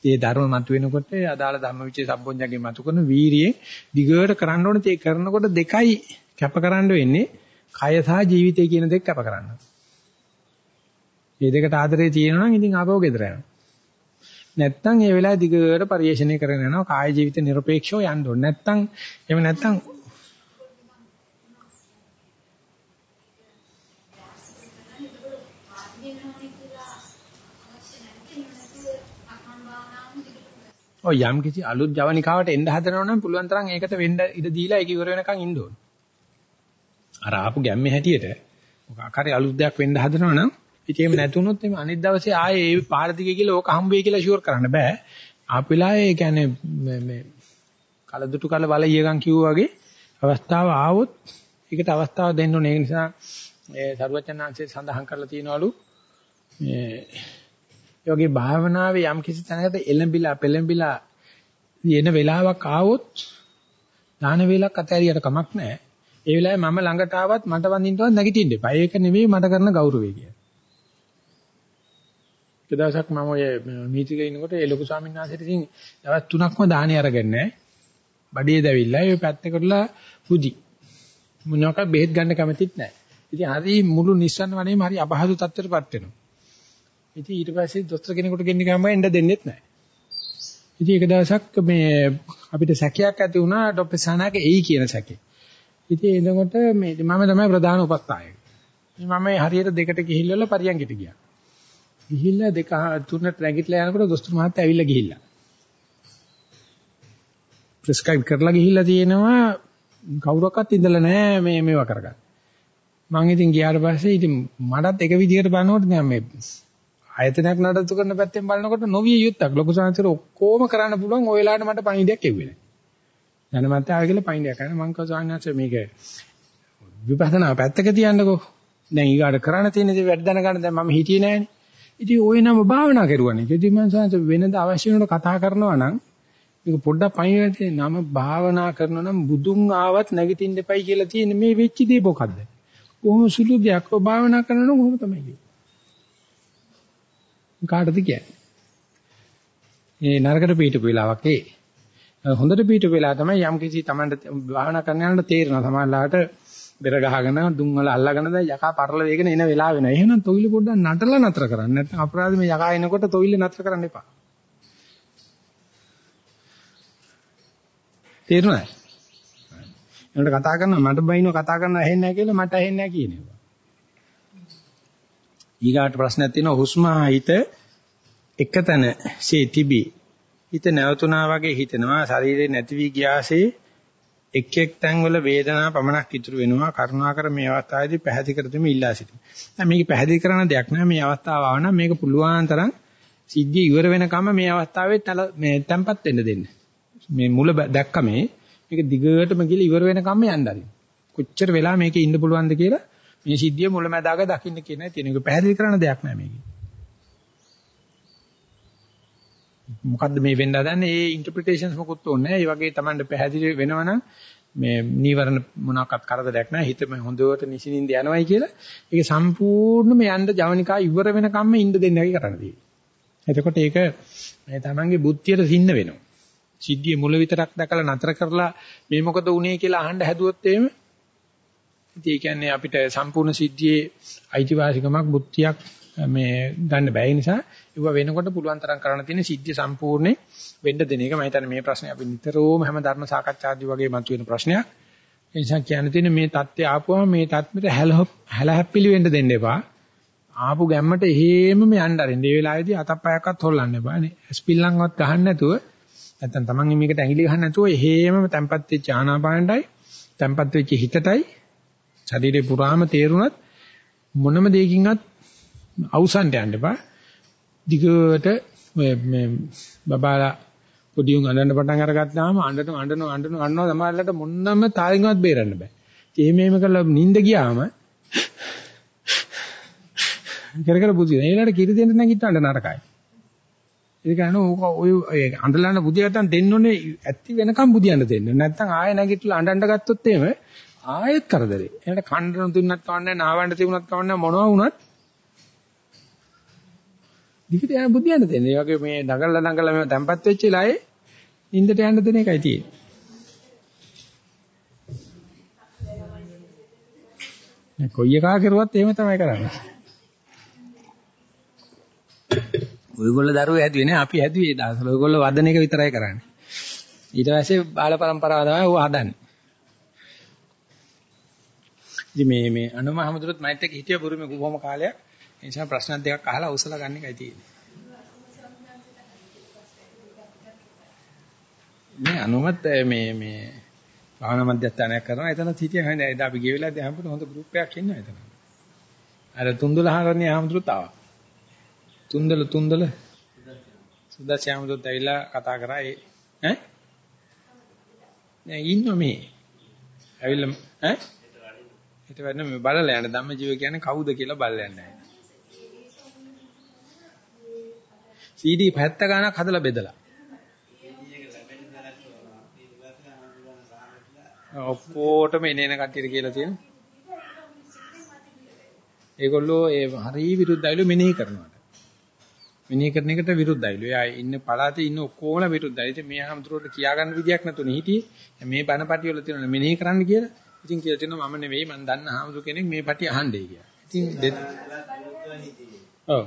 ඒ ධර්ම මත වෙනකොට අදාළ ධම්මවිචේ සම්බොඤ්ඤගේ මතු කරන වීරියේ දිගට කරන්න ඕනේ තේ කරනකොට දෙකයි කැප කරන්න වෙන්නේ කය සහ ජීවිතය කියන දෙක කැප කරන්න. මේ දෙකට ආදරේ තියෙනවා නම් ඉතින් ආපහු ගෙදර යනවා. නැත්තම් ඒ වෙලාවේ දිගට පරිේශණය කරගෙන යනවා කාය ජීවිත নিরপেক্ষව යන්න ඕනේ. නැත්තම් එහෙම නැත්තම් ඔය යම් කිසි අලුත් ජවනිකාවට එන්න හදනව නම් පුළුවන් තරම් ඒකට වෙන්න ඉඩ දීලා ඒක ඉවර වෙනකන් ඉන්න ඕන. අර ආපු ගැම්මේ හැටියට මොකක් හරි අලුත් දෙයක් වෙන්න හදනව නම් ඉතින් එහෙම නැතුනොත් එimhe අනිත් දවසේ ආයේ ඒ පාර දිගේ කියලා ඕක හම්බ වෙයි කියලා ෂුවර් කරන්න බෑ. ආපු වෙලාවේ ඒ කියන්නේ මේ කලදුටු කල වල ඊයගම් කිව්වා වගේ අවස්ථාව ආවොත් ඒකට අවස්ථාව දෙන්න ඕනේ. ඒ නිසා ඒ සරුවචනාංශයේ සඳහන් කරලා තියෙනවලු මේ ඒ වගේ භාවනාවේ යම් කිසි තැනකට එළඹිලා පෙළඹිලා එන වෙලාවක් ආවොත් දාන වේලක් අතහැරියට කමක් නැහැ. ඒ වෙලාවේ මම ළඟට ආවත් මට වඳින්නවත් නැගිටින්න එපා. ඒක නෙවෙයි මට කරන ගෞරවය කියන්නේ. ඒ දවසක් මම ඔය මීටිගේ ඉනකොට ඒ ලොකු ස්වාමීන් වහන්සේට ඉතින් දවස් තුනක්ම දාහනේ අරගෙන නැහැ. බඩේ දැවිලා ඒ පැත්තකටලා පුදි. මොනවාක බෙහෙත් ගන්න කැමතිත් නැහැ. ඉතින් හරි මුළු නිස්සන්න වනේම හරි අපහසු තත්ත්වයකටපත් වෙනවා. ඉතින් ඊට පස්සේ දොස්තර කෙනෙකුට ගෙන්න ගියාම එන්න දෙන්නෙත් නැහැ. ඉතින් එක දවසක් මේ අපිට සැකයක් ඇති වුණා ડોක්ටර් සානාක එයි කියන සැකේ. ඉතින් එතකොට මේ මම තමයි ප්‍රධාන උපස්ථායක. මම හරියට දෙකට ගිහිල්ලා පරියන්කට ගියා. ගිහිල්ලා දෙක තුනට නැගිටලා යනකොට දොස්තර මහත්තයා ඇවිල්ලා ගිහිල්ලා. ප්‍රෙස්ක්‍රයිබ් කරලා ගිහිල්ලා තියෙනවා කවුරක්වත් ඉඳලා නැහැ මේ මේවා කරගන්න. මම ඉතින් ගියාට පස්සේ ඉතින් මටත් එක විදිහකට බලනකොට දැන් මේ ආයතනයක් නඩත්තු කරන පැත්තෙන් බලනකොට නොවිය යුත්තක් ලොකු සංසාර ඔක්කොම කරන්න පුළුවන් ඔය වෙලාවට මට පණිඩයක් එව්වේ නැහැ. දැන් මට ආව කියලා පණිඩයක් කරන මං කව සාහනස මේක විපස්සනා පැත්තක තියන්නකෝ. දැන් ඊගාට කරන්න තියෙන දේ වැඩ දැනගන්න දැන් මම හිතියේ නැහනේ. ඉතින් ওই නම භාවනා කරුවානේ. ඉතින් මං සංසාර වෙනද අවශ්‍ය වෙනකොට කතා කරනවා නම් මේක පොඩ්ඩක් පණිවිඩ නම භාවනා කරනවා නම් බුදුන් ආවත් නැගිටින්න එපයි කියලා තියෙන මේ වෙච්ච දේ මොකද්ද? කොහොම සුළු දෙයක් ඔය භාවනා කරනවා කොහොම තමයි කියන්නේ. කාටද කියන්නේ? මේ නරකට පිටු වෙලාවක් ඒ. හොඳට පිටු වෙලා තමයි යම් කිසි Tamanට භාවනා කරන යනට තේරෙනවා. සමහරලාට බෙර ගහගෙන දුම් වල අල්ලගෙන දැන් යකා පරල වේගෙන එන වෙලාව වෙනවා. එහෙනම් තොইল පොඩ්ඩක් නටලා නතර කරන්න. නැත්නම් අපරාධ මේ යකා එනකොට තොইল නතර කරන්න එපා. තේරුණාද? එනකොට කතා කරනවා මට බයිනෝ කතා කරනවා ඇහෙන්නේ නැහැ කියලා මට ඇහෙන්නේ නැහැ කියනවා. ඊගාට ප්‍රශ්නයක් තියෙනවා හුස්ම හිත එකතන සේ තිබි හිත නැවතුණා වගේ හිතෙනවා ශරීරේ නැති වී ගියාසේ එක් එක් තැන්වල වේදනාව පමණක් ඉතුරු වෙනවා කරුණාකර මේ අවස්ථාවේදී පැහැදිලි කර දෙමි ඉල්ලා සිටිනවා. දැන් මේක පැහැදිලි කරන දෙයක් නෑ මේ අවස්ථාව ආව නම් මේක පුළුවන් තරම් සිද්ධිය ඉවර වෙනකම් මේ අවස්ථාවේ මේ තැම්පත් වෙන්න දෙන්න. මේ මුල දැක්ක මේ මේක දිගටම ගිහලා ඉවර වෙනකම්ම යන්න ආරින්. කොච්චර වෙලා මේකේ ඉන්න පුළුවන්ද කියලා මේ සිද්ධිය මුලැමැදාක දකින්න කියන තියෙන එක පැහැදිලි කරන දෙයක් නෑ මේකේ. මොකද්ද මේ වෙන්න හදන්නේ? ඒ ඉන්ටර්ප්‍රිටේෂන්ස් මොකුත් ඕනේ නෑ. ඒ වගේ Tamanට පැහැදිලි වෙනවනම් මේ නීවරණ මොනවාක්වත් කරදරයක් නෑ. හිතම හොඳට නිසින්ින්ද යනවයි කියලා. ඒක සම්පූර්ණයෙන්ම යන්න ජවනිකා ඉවර වෙනකම්ම ඉන්න දෙන්නයි කරන්න තියෙන්නේ. එතකොට ඒක මේ Tamanගේ බුද්ධියට සින්න වෙනවා. සිද්ධියේ මුල විතරක් දැකලා නතර කරලා මේ මොකද වුනේ කියලා අහන්න හැදුවොත් එහෙම ඉතින් ඒ කියන්නේ අපිට සම්පූර්ණ සිද්ධියේ අයිතිවාසිකමක් බුද්ධියක් මේ ගන්න බැහැ නිසා ඒව වෙනකොට පුළුවන් තරම් කරන්න තියෙන සිද්ධිය සම්පූර්ණේ වෙන්න දෙන එක මම හිතන්නේ මේ ප්‍රශ්නේ අපි නිතරම හැම ධර්ම සාකච්ඡාදී වගේ මතුවෙන ප්‍රශ්නයක්. ඒ නිසා කියන්න තියෙන්නේ මේ தත්ත්වය ආපුවම මේ தත්ත්වෙට හැල හැප්පිලි වෙන්න දෙන්න එපා. ආපු ගැම්මට එහෙමම යන්න අරින්න. මේ වෙලාවේදී අතප්පයක්වත් හොල්ලන්න එපා නේ. ස්පිල්ලම්වත් ගහන්න නැතුව නැත්තම් Taman මේකට ඇඟිලි ගහන්න නැතුව එහෙමම තැම්පත් වෙච්ච ආනාපානටයි තැම්පත් වෙච්ච හිතටයි ශරීරේ පුරාම තේරුණත් මොනම දෙයකින්වත් අවසන්ට යන්න එපා. දිගට මේ බබාලා පොඩි උන් අඬන්න පටන් අරගත්තාම අඬන අඬන අඬන අඬනවා සමහරවිට මොන්නම තාලින්වත් බේරන්න බෑ. ඒ මේම කරලා නිින්ද ගියාම කර කර බුදින. ඒලට කිරි දෙන්න නැගිටන්න නරකයි. ඒ කියන්නේ ඔය ඔය අඬලන්න බුදියටන් දෙන්න ඕනේ ඇත්ති වෙනකම් බුදියන්න දෙන්න. නැත්නම් ආයෙ නැගිටලා අඬන්න ගත්තොත් එහෙම ආයෙත් කරදරේ. එහෙනම් කණ්ඩන දුන්නත් කවන්නේ නාවන්න තිබුණත් කවන්නේ මොනවා වුණත් දිගට යන බුදියන්න දෙන්න. ඒ වගේ මේ නගලලා නගලලා මේ තැම්පත් වෙච්ච ඉලයි නින්දට යන්න දෙන එකයි තියෙන්නේ. නේ කොයි එකා කරුවත් එහෙම තමයි කරන්නේ. ඔයගොල්ලෝ දරුවෝ හැදුවේ නේ අපි හැදුවේ දවසල ඔයගොල්ලෝ වදන එක විතරයි කරන්නේ. ඊට පස්සේ බාල પરම්පරාව තමයි ඌ හදන්නේ. ඉතින් මේ මේ අනුමහමදුරත් මයිත් එක්ක හිටිය බුරුමේ කොහොම කාලයක්. ඒ නිසා ප්‍රශ්න දෙකක් අහලා උසලා ගන්න එකයි තියෙන්නේ. මේ අනුමත් මේ මේ භාවනා මධ්‍යස්ථානයක් කරනවා. එතන හිටිය හරිද එදා අපි ගිය වෙලාවදී හැමෝටම හොඳ ගෲප් එකක් ඉන්නවා එතන. අර තුන්දල හරන්නේ ආමතුරුත් ආවා. තුන්දල තුන්දල. සුදස්යාමතුරුත් ඇවිල්ලා කතා කරා. ඒ ඈ? නෑ ඉන්නෝ මේ. ඇවිල්ලා ඈ? හිට වෙන්න මේ බලලා යන ධම්මජීව කියන්නේ කවුද කියලා බලලා යන්නේ. CD 70 ගණක් හදලා බෙදලා. ඔක්කොටම එන එන කට්ටියට කියලා තියෙනවා. ඒගොල්ලෝ ඒ හරිය විරුද්ධයිලු මෙනෙහි කරනවා. මෙනෙහි කරන එකට විරුද්ධයිලු. එයා ඉන්න පළාතේ ඉන්න ඔක්කොම විරුද්ධයි. ඉතින් මේ හැමතුරට කියාගන්න විදියක් නැතුනේ හිටියේ. මේ බණපටි වල තියෙන මෙනෙහි කරන්න කියලා. ඉතින් කියලා තියෙනවා මම නෙවෙයි මම දන්න හාමුදුර කෙනෙක් මේ පටි අහන්නේ කියලා. ඉතින් ඔව්.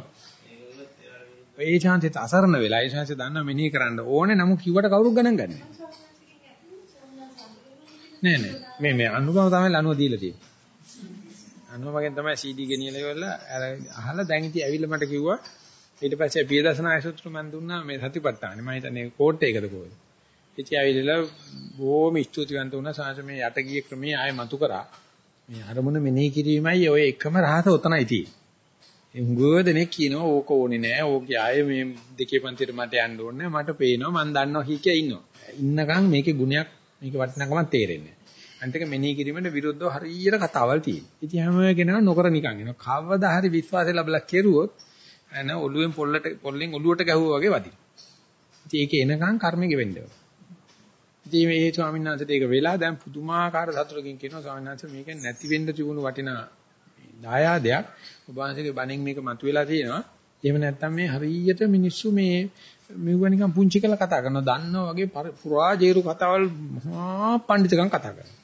ඒ chance අසරණ වෙලා ඒ chance දන්න මෙනෙහි කරන්න ඕනේ නමුත් කිව්වට කවුරුත් ගණන් ගන්නෑ. නෑ නෑ මේ මේ අනුගම තමයි ලනුව දීලා තියෙන්නේ. අනුගමගෙන් තමයි CD ගෙනියලා ඉවරලා අහලා දැන් ඉතින් ඇවිල්ලා මට කිව්වා ඊට පස්සේ පියදර්ශන ආයසුත්‍ර මන් දුන්නා මේ සතිපට්ඨානේ මම හිතන්නේ කෝට් එකද කොහෙද. ඉතින් ඇවිල්ලා බොහොම ස්තුතිවන්ත වුණා සාංශ මේ යට ගිය ක්‍රමයේ ආයෙ මතු කරා. මේ අරමුණ මෙනෙහි කිරීමයි ඔය එකම රහස උතනයි තියෙන්නේ. ඒ හුඟව දෙනෙක් කියනවා ඕක ඕනේ නෑ ඕකේ ආයෙ මේ දෙකේ පන්තියට මට යන්න ඕනේ මට පේනවා මම දන්නවා කී කිය ඉන්නවා. ඉන්නකම් මේකේ ගුණයක් මේකේ වටිනාකමක් තේරෙන්නේ නෑ. අනිත් එක මෙනෙහි කිරීමට විරුද්ධව හරියට කතාවල් තියෙනවා. ඉතින් හැම කෙනා නොකර නිකන් එනවා. කවදා හරි විශ්වාසය ලැබලා කෙරුවොත් එන ඔළුවෙන් පොල්ලට පොල්ලෙන් ඔළුවට ගැහුවා වගේ වදිනවා. ඉතින් ඒක එනකම් කර්මෙ වෙන්න ඕන. ඉතින් මේ ස්වාමීන් වහන්සේට ඒක වෙලා දැන් පුදුමාකාර සතුටකින් කියනවා ස්වාමීන් වහන්සේ මේක නැති වෙන්න තිබුණු වටිනා දායාදයක් ඔබ වහන්සේගේ බණෙන් මේක මතුවලා තියෙනවා. එහෙම නැත්නම් මේ හරියට මිනිස්සු මේ මෙව නිකන් පුංචි කරලා කතා කරනවා. දන්නා වගේ පුරා ජේරු කතාවල් මහා පඬිතුකම් කතා කරනවා.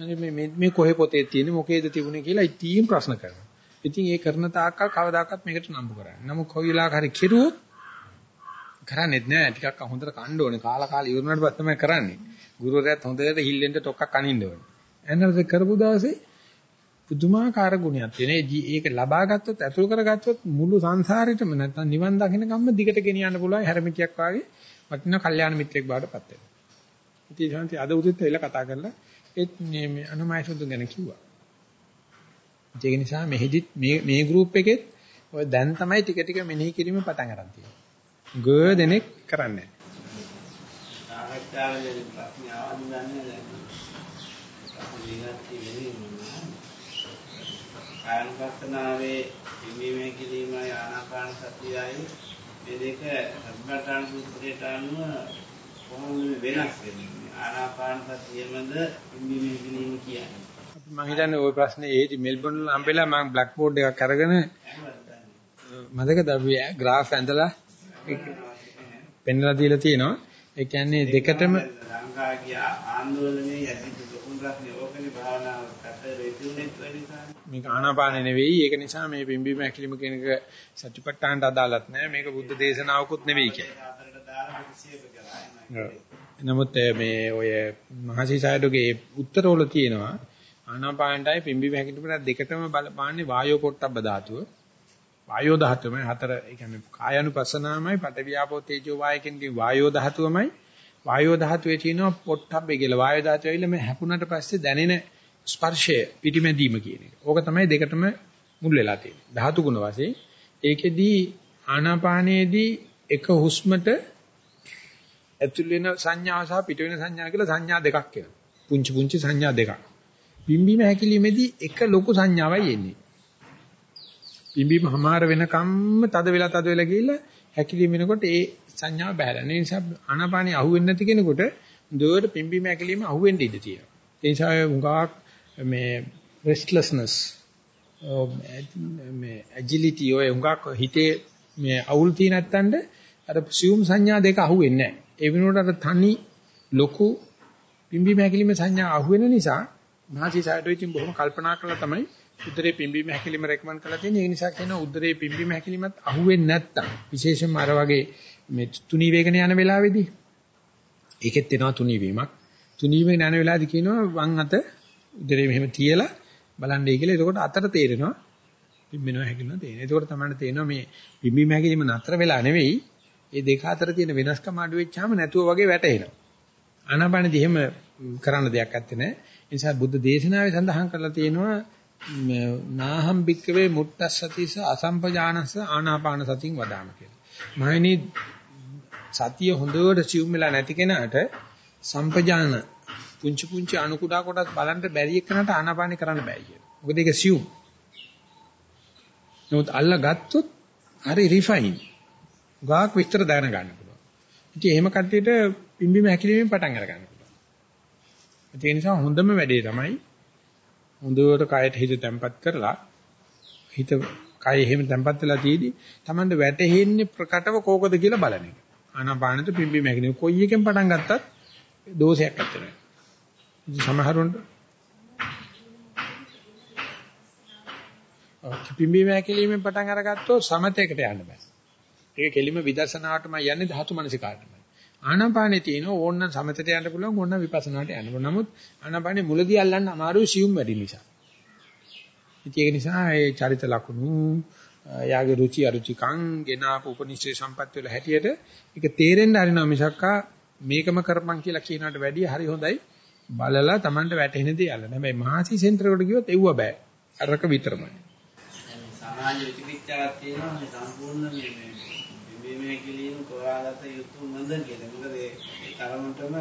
මේ මේ මේ කොහේ පොතේ තියෙන්නේ මොකේද තිබුණේ කියලා ඉතින් ප්‍රශ්න කරනවා. ඉතින් ඒ කරන තාක්කල් කවදාකවත් මේකට නම්බු කරන්නේ. නමුත් කොයි වෙලාවක හරි කෙරුවොත් කරන්නේත් නෑ ටිකක් හොඳට කන්න ඕනේ. කාලා කාලා ඉවරනට පස්සේ තමයි කරන්නේ. ගුරුවරයාත් හොඳට හිල්ලෙන්න ටොක්කක් කනින්න ඕනේ. එන්නද කරපු දවසේ පුදුමාකාර ගුණයක් තියෙන. ඒක ලබා ගත්තොත් අතුල් කරගත්තොත් මුළු සංසාරෙටම නැත්නම් නිවන් දකින්න කම්ම දිගට ගෙනියන්න පුළුවන් හැරමිටියක් වාගේ වටිනා කල්යාණ මිත්‍රෙක් බවට පත් වෙනවා. ඉතින් ශාන්ති අද උදේත් එල කතා කරලා ඒත් මේ මේ අනුමය සුදු ගැන කිව්වා. ඒක නිසා මෙහෙදිත් මේ මේ ගෲප් එකෙත් ඔය දැන් තමයි ටික ටික මෙනෙහි කිරීම පටන් ගන්න තියෙන්නේ. ගොඩ දෙනෙක් කරන්නේ. කායනුපස්සනාවේ පිම්බීමේ කිරීමයි ආනාපාන සතියයි මේ දෙක සම්ප්‍රදාන සූත්‍රයට අනුව කොහොමද වෙනස් වෙන්නේ? ආනාපාන සතියමද පිම්බීමේ කිරීම කියන්නේ? මම හිතන්නේ ওই ප්‍රශ්නේ ඒදි මෙල්බන් වල හම්බෙලා මම බ්ලැක් බෝඩ් එකක් අරගෙන මතකද අපි ග්‍රාෆ් ඇඳලා පෙන්වලා දීලා තියෙනවා. ඒ කියන්නේ දෙකටම ලංකාවේ ආందోලනයේ ඇති ලොකුම ප්‍රශ්නේ ඕකනේ භාවනාව රෙසියුනෙත් වැඩි මේක ආනාපානෙ නෙවෙයි. ඒක නිසා මේ පිම්බීම ඇකිලිම කියන එක සත්‍යපට්ඨානට අදාළත් නෑ. මේක බුද්ධ දේශනාවකුත් නෙවෙයි කියන්නේ. නමුත් මේ ඔය මහසි සායඩෝගේ උත්තරවල තියෙනවා ආනාපානටයි පිම්බීම ඇකිලිමට දෙකටම බලපාන්නේ වායෝ පොට්ටබ්බ ධාතුව. වායෝ ධාතුවමයි හතර ඒ කියන්නේ කායानुපස්සනාවමයි පටවියාපෝ තේජෝ වායකින්ගේ වායෝ ධාතුවමයි වායෝ ධාතුවේ තියෙනවා පොට්ටබ්බේ කියලා වායෝ ධාතුව ඇවිල්ලා මේ හැපුණට පස්සේ දැනෙන ස්පර්ශය පිටිමැදීම කියන එක. ඕක තමයි දෙකටම මුල් වෙලා තියෙන්නේ. ධාතු ගුණ වශයෙන් ඒකෙදී ආනාපානයේදී එක හුස්මට ඇතුල් වෙන සංඥා සහ පිට වෙන සංඥා කියලා සංඥා දෙකක් එනවා. පුංචි පුංචි සංඥා දෙකක්. පිම්බීම හැකිලිමේදී එක ලොකු සංඥාවයි එන්නේ. පිම්බීම හමාර වෙනකම්ම තද වෙලා තද වෙලා ගිහිල්ලා හැකිලිම වෙනකොට ඒ සංඥාව බහැලා. ඒ නිසා ආනාපානිය අහුවෙන්නේ නැති කෙනෙකුට දුවට පිම්බීම හැකිලිම අහුවෙන්න ඉඩ තියෙනවා. ඒ නිසා උඟාක් මේ restlessness මේ agility ඔය හුඟක් හිතේ මේ අවුල් තියෙන නැත්තඳ අර සියුම් සංඥා දෙක අහුවෙන්නේ නැහැ. ඒ වෙනුවට අර තනි ලොකු පිම්බීම හැකිලිම සංඥා අහුවෙන නිසා මහසි සයිඩෝයිචින් බොහොම කල්පනා කරලා තමයි උදරේ පිම්බීම හැකිලිම රෙකමන්ඩ් කරලා තියෙන්නේ. ඒ නිසා කියනවා උදරේ පිම්බීම හැකිලිමත් අහුවෙන්නේ නැත්තම් විශේෂයෙන්ම අර වගේ මේ තුනී වේගන යන වෙලාවේදී ඒකෙත් එනවා තුනී වීමක්. තුනී වේගන යන වෙලාවේදී කියනවා වම් අත උදරේ මෙහෙම තියලා බලන්නයි කියලා. එතකොට අතට තේරෙනවා පිම්බෙනවා හැකිනවා තේරෙනවා. එතකොට තමයි තේරෙනවා මේ පිම්බීම හැකිලිම නතර වෙලා නෙවෙයි. මේ දෙක අතර තියෙන වෙනස්කම අඩු වෙච්චාම නැතුව වගේ වැටෙනවා. ආනාපානෙදි එහෙම කරන්න දෙයක් නැත්තේ නෑ. ඒ නිසා බුද්ධ දේශනාවේ සඳහන් කරලා තියෙනවා නාහම් භික්කවේ මුත්තස්සතිස අසම්පජානස ආනාපාන සතින් වදාම කියලා. මහණෙනි සතිය හොඳට සිවුම් වෙලා නැති කෙනාට සම්පජාන පුංචි පුංචි අණු කුඩා කොටස් බලන්න බැරි එකනට ආනාපානෙ කරන්න බෑ කියලා. මොකද ඒක සිවුම්. නමුත් අල්ලා ගත්තොත් හරි රිෆයින්. ගාක් විස්තර දැන ගන්න පුළුවන්. ඉතින් එහෙම කට්ටියට පිම්බීම හැකිලිමෙන් පටන් අර ගන්න පුළුවන්. ඒ නිසා හොඳම වැඩේ තමයි හොඳට කයට හිත තැම්පත් කරලා හිත කය එහෙම තැම්පත් වෙලා තියේදී Tamande වැටෙන්නේ ප්‍රකටව කෝකද කියලා බලන එක. ආනාපානෙට පිම්බීම හැකිලිම කොයි එකෙන් පටන් ගත්තත් දෝෂයක් නැත්තේ. සමහරුන්ට පිම්බීම හැකිලිමෙන් පටන් අරගත්තොත් සමතේකට යන්න බෑ. ඒක කෙලිම විදර්ශනාවටමයි යන්නේ ධාතු මනසිකාටමයි. ආනාපානේ තියෙන ඕන්න සමතේට යන්න පුළුවන් ඕන්න විපස්සනාට යන්න පුළුවන්. නමුත් ආනාපානේ මුලදී අල්ලන්න අමාරුයි සියුම් වැඩි නිසා. ඉතින් ඒක නිසා ඒ චරිත ලක්ෂණු යාගේ රුචි අරුචිකං ගෙනාපු උපනිෂේ සම්පත් වල හැටියට ඒක තේරෙන්න හරිනවා මිසක්කා මේකම කරපන් කියලා කියනකට වැඩිය හරි හොඳයි බලලා Tamanට වැටෙන දේ අල්ලන්න. හැබැයි මහසි සෙන්ටර් එකට ගියොත් එව්ව බෑ. අරක විතරමයි. සමාජ විචිකිච්ඡාවක් තියෙනවා මේ සම්පූර්ණ මේ මේ කිලින් තෝරාගත යුතු නේද කියලා. මොකද ඒ තරමටම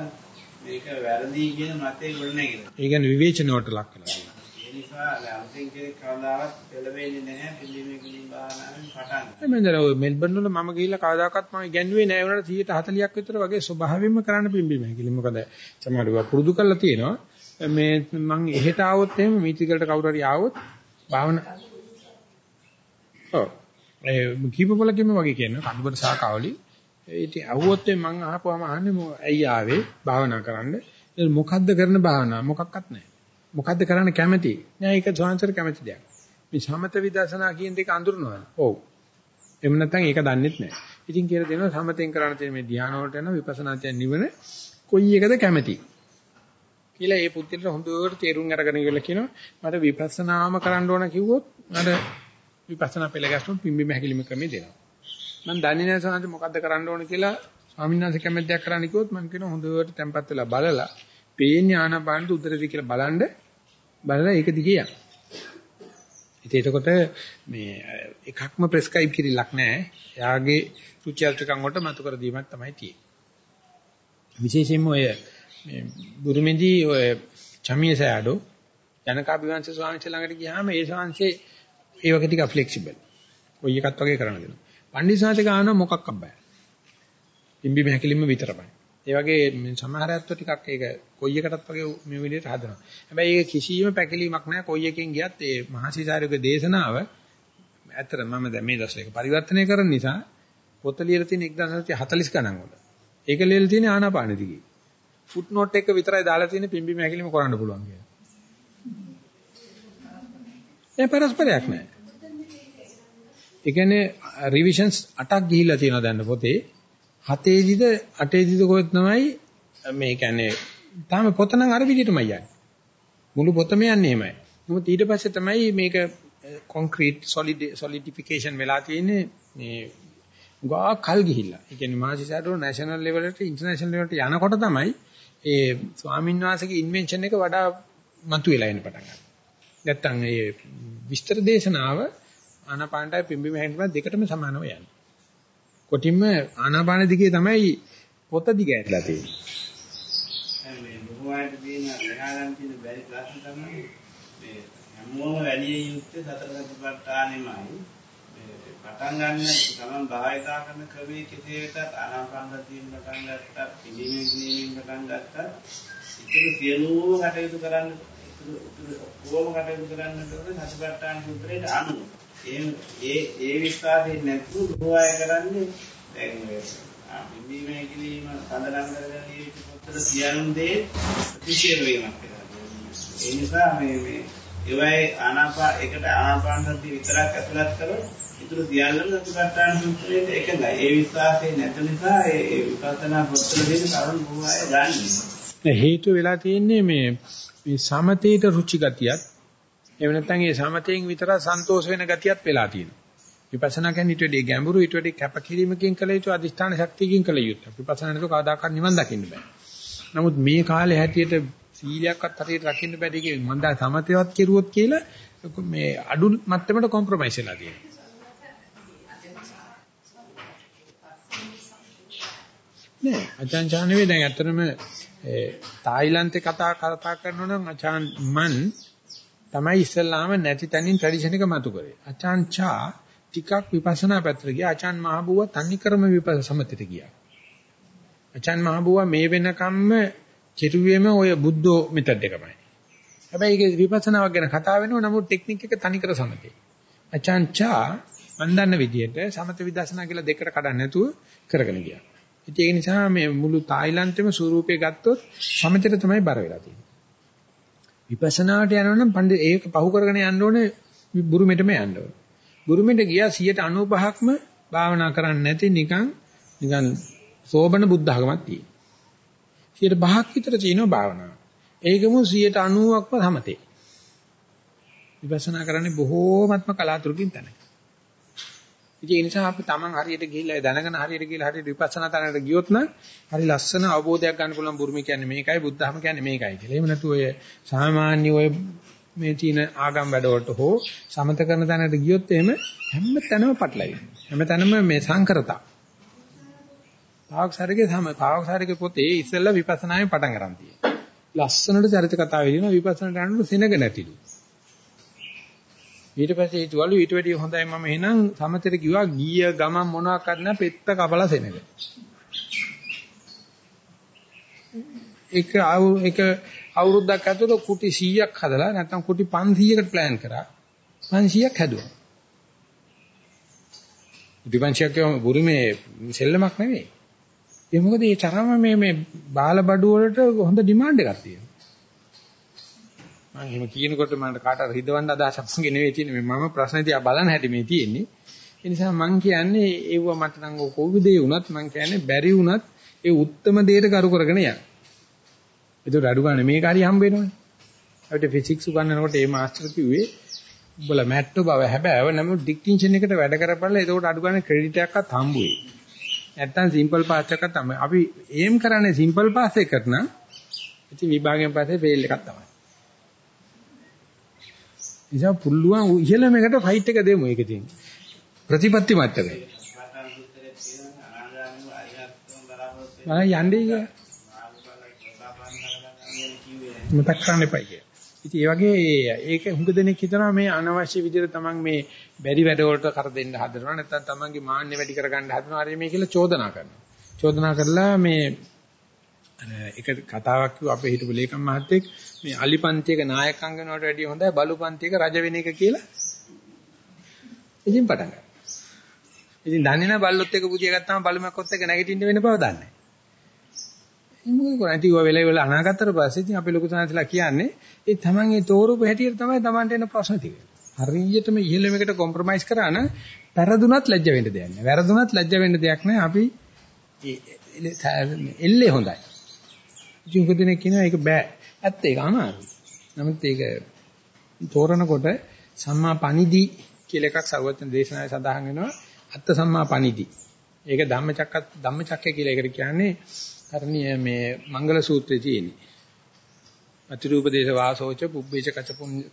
මේක වැරදි කියන මතේ ගොඩනැගෙනවා. ඒ කියන්නේ විවේචනයට ලක් වෙනවා. ඒ නිසා අලුතින් කෙනෙක් කවදාවත් පෙළවෙන්නේ නැහැ පිළිමේ කිලින් බාහනාවෙන් පටන්. එමෙන්දර ඔය මෙල්බන් වල මම ගිහිල්ලා කවදාකවත් මම ඉගැන්වුවේ නැහැ වුණාට 140ක් විතර වගේ ස්වභාවයෙන්ම කරන්න පිම්බීම කිලින්. මොකද සමහරව පුරුදු කරලා තියෙනවා. මේ මං එහෙට ආවොත් එහෙම මීතිකලට කවුරු හරි ආවොත් භාවනා ඔව් ඒ කීපවලකින්ම වගේ කියනවා. කඳුබර සාකාවලි ඉතින් අහුවොත් මං අහපුවාම අහන්නේ ඇයි ආවේ? භාවනා කරන්න. මොකද්ද කරන භාවනා මොකක්වත් නැහැ. මොකද්ද කරන්න කැමති? නෑ ඒක ස්වාංශර කැමති දෙයක්. මේ සමත විදර්ශනා කියන දෙක අඳුරනවා. ඔව්. එහෙම නැත්නම් ඒක දන්නෙත් නෑ. ඉතින් කියලා දෙනවා සමතෙන් කරන්න තියෙන මේ ධ්‍යාන වලට යන විපස්සනා කියන නිවන කොයි එකද කැමති? කියලා ඒ පුද්ගලට හොඳට තේරුම් අරගෙන ඉවරලා කියනවා. මට විපස්සනාම කරන්න ඕන කිව්වොත් මට විපස්සනා පෙළ ගැස්තුම් පිම්බිම හැකිලිම ක්‍රමේ දෙනවා. මම දන්නේ නැහැ සාන්ත මොකද්ද කරන්න ඕන කියලා ස්වාමීන් වහන්සේ කැමති දෙයක් කරන්න කිව්වොත් මම කියනවා හොඳට tempත් වෙලා බලලා පේන්නේ ආනාපානට උදරදී කියලා බලන්න බලලා ඒක දිගේ යන්න. ඉතින් එතකොට මේ එකක්ම ප්‍රෙස්ක්‍රයිබ් කිරිලක් නැහැ. එයාගේ රුචි අරුචිකම් වලට මතු කර දීමක් තමයි තියෙන්නේ. විශේෂයෙන්ම ඔය මේ බුරුමේදී ඔය චමිය සෑඩෝ ජනකාභිවංශ ස්වාමීන් වහන්සේ ළඟට ගියාම ඒ ස්වාමීන්සේ ඒ වගේ ටික ෆ්ලෙක්සිබල්. කොයි එකත් වගේ කරන්න දෙනවා. පණ්ඩිත සාහිත්‍ය ගාන මොකක් අබ්බයි. පිම්බි මහකලින්ම විතරමයි. ඒ වගේ සමහර අත්ව ටිකක් ඒක කොයි එකටත් වගේ මේ විදිහට හදනවා. හැබැයි ඒක කිසියම් පැකිලීමක් නැහැ. කොයි එකෙන් ගියත් ඒ මහසිසාරියගේ දේශනාව ඇත්තට මම දැන් මේ දවස්වල ඒක පරිවර්තනය කරන නිසා පොත ලියලා තියෙන 1940 ගණන් වල. ඒක ලියලා තියෙන ආනාපාන දිගේ. ෆුට් නෝට් එක විතරයි දාලා තියෙන පිම්බි මහකලින්ම කරන්න පුළුවන් කියලා. ඒ පරස්පරයක් නැහැ. ඒ කියන්නේ රිවිෂන්ස් 8ක් ගිහිල්ලා තියෙනවා දැන් පොතේ. හතේදිද අටේදිද කොහෙත් තමයි මේ කියන්නේ තාම පොත නම් අර විදිහටමයි යන්නේ. මුළු පොතම යන්නේ එහෙමයි. නමුත් ඊට පස්සේ තමයි මේක කොන්ක්‍රීට් සොලිඩ් සොලිඩිෆිකේෂන් වෙලා තියෙන්නේ මේ ගා කල් ගිහිල්ලා. ඒ කියන්නේ මාසිසාරෝ නැෂනල් ලෙවල් එකට ඉන්ටර්නැෂනල් ලෙවල් එකට යනකොට තමයි ඒ ස්වාමීන් වහන්සේගේ ඉන්වෙන්ෂන් එක වඩා මතුවෙලා එන්න පටන් ගන්නවා. නැත්තම් ඒ විස්තර දේශනාව ආනාපානටයි පිම්බිම හැන්ඩම දෙකටම සමානව යන්නේ. කොටින්ම ආනාපාන දිගේ තමයි පොත දිග ඇట్లా තියෙන්නේ. මේ බොහෝ අයට තියෙන ලහාගන්න තියෙන බැරි ප්‍රශ්න තමයි මේ හැමෝම වැඩි යුත්තේ සතර සතිපට්ඨානෙමයි. මේ පටන් ගන්න ගමන් භාවිතා කරන ක්‍රමයේ කෙසේ වෙතත් ආනාපාන සතියෙන් පටන් ගත්තත් පිළිමේ ගිනීමෙන් පටන් ගත්තත් ඉතින් සියලුම කටයුතු කරන්න කොහොම කටයුතු කරන්නද සතිපට්ඨාන සූත්‍රයට අනුව ඒ ඒ ඒ විශ්වාසයෙන් නැතුව බොහෝ අය කරන්නේ දැන් බිම්බීමේ කිරීම සඳහන් කරගෙන මේ පොතේ සියලුම දේ ප්‍රතිශේධ වීමක් ඒ නිසා මේ මේ ඒවයි ආනාපා එකට ආනාපාන සතිය විතරක් ඇතුළත් කරොත් ඊටු සියල්ලම සතිපට්ඨාන සූත්‍රයේ එකඟයි. ඒ විශ්වාසය නැති නිසා ඒ විපස්සනා පොතේ දෙන කරුණු බොහෝ අය ගන්නේ. හේතු වෙලා තියෙන්නේ මේ මේ සමතේට රුචි ගතියත් එහෙම නැත්නම් ඒ සමතයෙන් විතර සන්තෝෂ වෙන ගතියත් වෙලා තියෙනවා. විපස්සනා කියන්නේ ඊට වඩා ගැඹුරු ඊට වඩා කැපකිරීමකින් කළ යුතු අධිෂ්ඨාන ශක්තියකින් කළ යුතු. විපස්සනා නේද කවදාකවත් නිවන් දකින්න බෑ. නමුත් මේ කාලේ හැටියට සීලයක්වත් හරියට රකින්න බැරි කියේ මම දා සමතේවත් කෙරුවොත් කියලා මේ අඩු මට්ටමට කොම්ප්‍රොමයිස් වෙලා තියෙනවා. නෑ අචාන් චානවේ දැන් ඇත්තටම තායිලන්තේ කතා කතා කරනවා නම් අචාන් මන් තමයි ඉස්සල්ලාම නැති තැනින් ට්‍රැඩිෂන් එක මතු කරේ. අචාන් චා ටිකක් විපස්සනා පැත්තට ගියා. අචාන් මහබුව තනිකරම විපස්සනා සමතේට ගියා. අචාන් මහබුව මේ වෙනකම්ම කෙරුවේම ඔය බුද්ධෝ මෙතඩ් එකමයි. හැබැයි ඒක විපස්සනාවක් ගැන කතා වෙනවා නමුත් ටෙක්නික් එක තනිකර සමතේ. අචාන් චා මන් දන්න විදිහට සමත විදර්ශනා කියලා දෙකට කඩන්න නැතුව කරගෙන ගියා. ඉතින් ඒ නිසා මේ මුළු තායිලන්තෙම ස්වරූපේ ගත්තොත් සමතේට තමයි බර වෙලා තියෙන්නේ. විපස්සනාට යනවනම් පන්දි ඒක පහු කරගෙන යන්න ඕනේ බුරුමෙටම යන්න ඕනේ. බුරුමෙට ගියා 95%ක්ම භාවනා කරන්නේ නැති නිකන් නිකන් සෝබන බුද්ධ ධර්මයක් තියෙනවා. 5ක් විතර තියෙනවා භාවනාව. ඒකම 90%ක්ම සමතේ. විපස්සනා කරන්නේ බොහෝමත්ම කලාතුරකින් තමයි. ඉතින් ඒ නිසා අපි Taman හරියට ගිහිල්ලා දැනගෙන හරියට ගිහිල්ලා හරියට විපස්සනා තැනකට ගියොත් නම් හරි ලස්සන අවබෝධයක් ගන්න පුළුවන් බුරුමි කියන්නේ මේකයි බුද්ධ ධර්ම කියන්නේ මේකයි කියලා. එහෙම නැතු ඔය සාමාන්‍ය ඔය මේ තියෙන ආගම් වැඩවලට හෝ සමත කරන තැනකට ගියොත් එහෙම හැම තැනම පටලයි. හැම තැනම මේ සංකරතා. පාවක්සාරගේ සම පාවක්සාරගේ පොතේ ඉස්සෙල්ලා විපස්සනායෙන් පටන් ගන්න තියෙනවා. ලස්සනට චරිත කතාව වෙනවා විපස්සනාට යනකොට සෙනග නැතිලු. ඊට පස්සේ හිතුවලු ඊට වැඩිය හොඳයි මම එහෙනම් සමතේට කිව්වා ගිය ගමන් මොනවා කරන්න පෙත්ත කපලා සෙනග. එක එක අවුරුද්දක් ඇතුළත කුටි 100ක් හදලා නැත්නම් කුටි 500කට ප්ලෑන් කරා 500ක් හැදුවා. කුටි 500ක් කියවම බුරුමේ සෙල්ලමක් නෙවෙයි. ඒ මොකද මේ තරම මේ මේ බාල බඩු වලට හොඳ ඩිමාන්ඩ් එකක් තියෙනවා. මම එහෙම කියනකොට මට කාටවත් හිතවන්න අදහසක් මගේ නෙවෙයි තියෙන්නේ. මම ප්‍රශ්න දිහා බලන්න හැටි මේ තියෙන්නේ. ඒ නිසා මම කියන්නේ ඒව මට නම් කොයි දේ වුණත් මම කියන්නේ බැරි වුණත් ඒ උත්තරම දෙයට කරු කරගෙන යන්න. ඒක අඩු ගන්න මේක හරි හම්බ වෙනවනේ. අපිට ෆිසික්ස් උගන්වනකොට මේ මාස්ටර් කිව්වේ උඹලා මැට්ටෝ බව හැබැයි නමුත් ඩික්ටින්ෂන් එකට වැඩ කරපළා ඒකට අඩු ගන්න ක්‍රෙඩිට් එකක්වත් හම්බ වෙයි. නැත්තම් සිම්පල් පාස් එකක් තමයි. අපි ඒම් කරන්නේ සිම්පල් පාස් එකකට නම් ඉතින් විභාගයෙන් පස්සේ ෆේල් එකක් තමයි. නිසා පුළුවන් ඉහළම එකට ෆයිට් එක දෙමු ඒකෙදී. ප්‍රතිපත්ති මට්ටමේ. මම යන්නේ කියලා. මතක් කරන්න එපා කියලා. ඉතින් ඒ වගේ ඒක හුඟ දෙනෙක් හිතනවා මේ අනවශ්‍ය විදිහට තමන් මේ බැරි වැඩ වලට කර දෙන්න හදනවා නැත්නම් තමන්ගේ මාන්නේ වැඩි කරගන්න හදනවා හරි මේ කියලා චෝදනා කරනවා. චෝදනා කරලා මේ එක කතාවක් කිව්ව අපේ හිටපු ලේකම් මහත්තයෙක් මේ අලිපන්තියක නායකංගනවට වැඩිය හොඳයි බලුපන්තියක රජ වෙන එක කියලා ඉතින් පටන් ගත්තා. ඉතින් දන්නේ නැහැ බල්ලොත් එක පුදිය ගත්තාම බලුමක්කොත් එක නැගිටින්න වෙන බව දන්නේ. ඉතින් මොකද කරන්නේ? ඉතින් ඔය වෙලේ වෙල අනාගතතර පස්සේ ඉතින් අපි ලොකු සාන්තිලා කියන්නේ ඒ තමන් ඒ තෝරපු හැටියට තමයි තමන්ට එන ප්‍රශ්න ටික. හරියටම ඉහළම එකට කොම්ප්‍රොමයිස් කරා නම් පෙරදුනත් ලැජ්ජ වෙන්න දෙයක් නැහැ. වැරදුනත් ලැජ්ජ වෙන්න දෙයක් නැහැ. අපි එල්ලේ හොඳයි. ඉතින් උග දෙනෙක් කියනවා ඒක බෑ. ඇත්ත ඒක අමාරුයි. නමුත් ඒක තෝරනකොට සම්මා පණිදි කියලා එකක් සර්වඥ දේශනාවේ සඳහන් වෙනවා. අත්ත සම්මා පණිදි. ඒක ධම්මචක්ක ධම්මචක්කය කියලා ඒකට කියන්නේ කරණීය මේ මංගල සූත්‍රයේ තියෙන්නේ. අතිරූප දේශ වාසෝච පුබ්බේච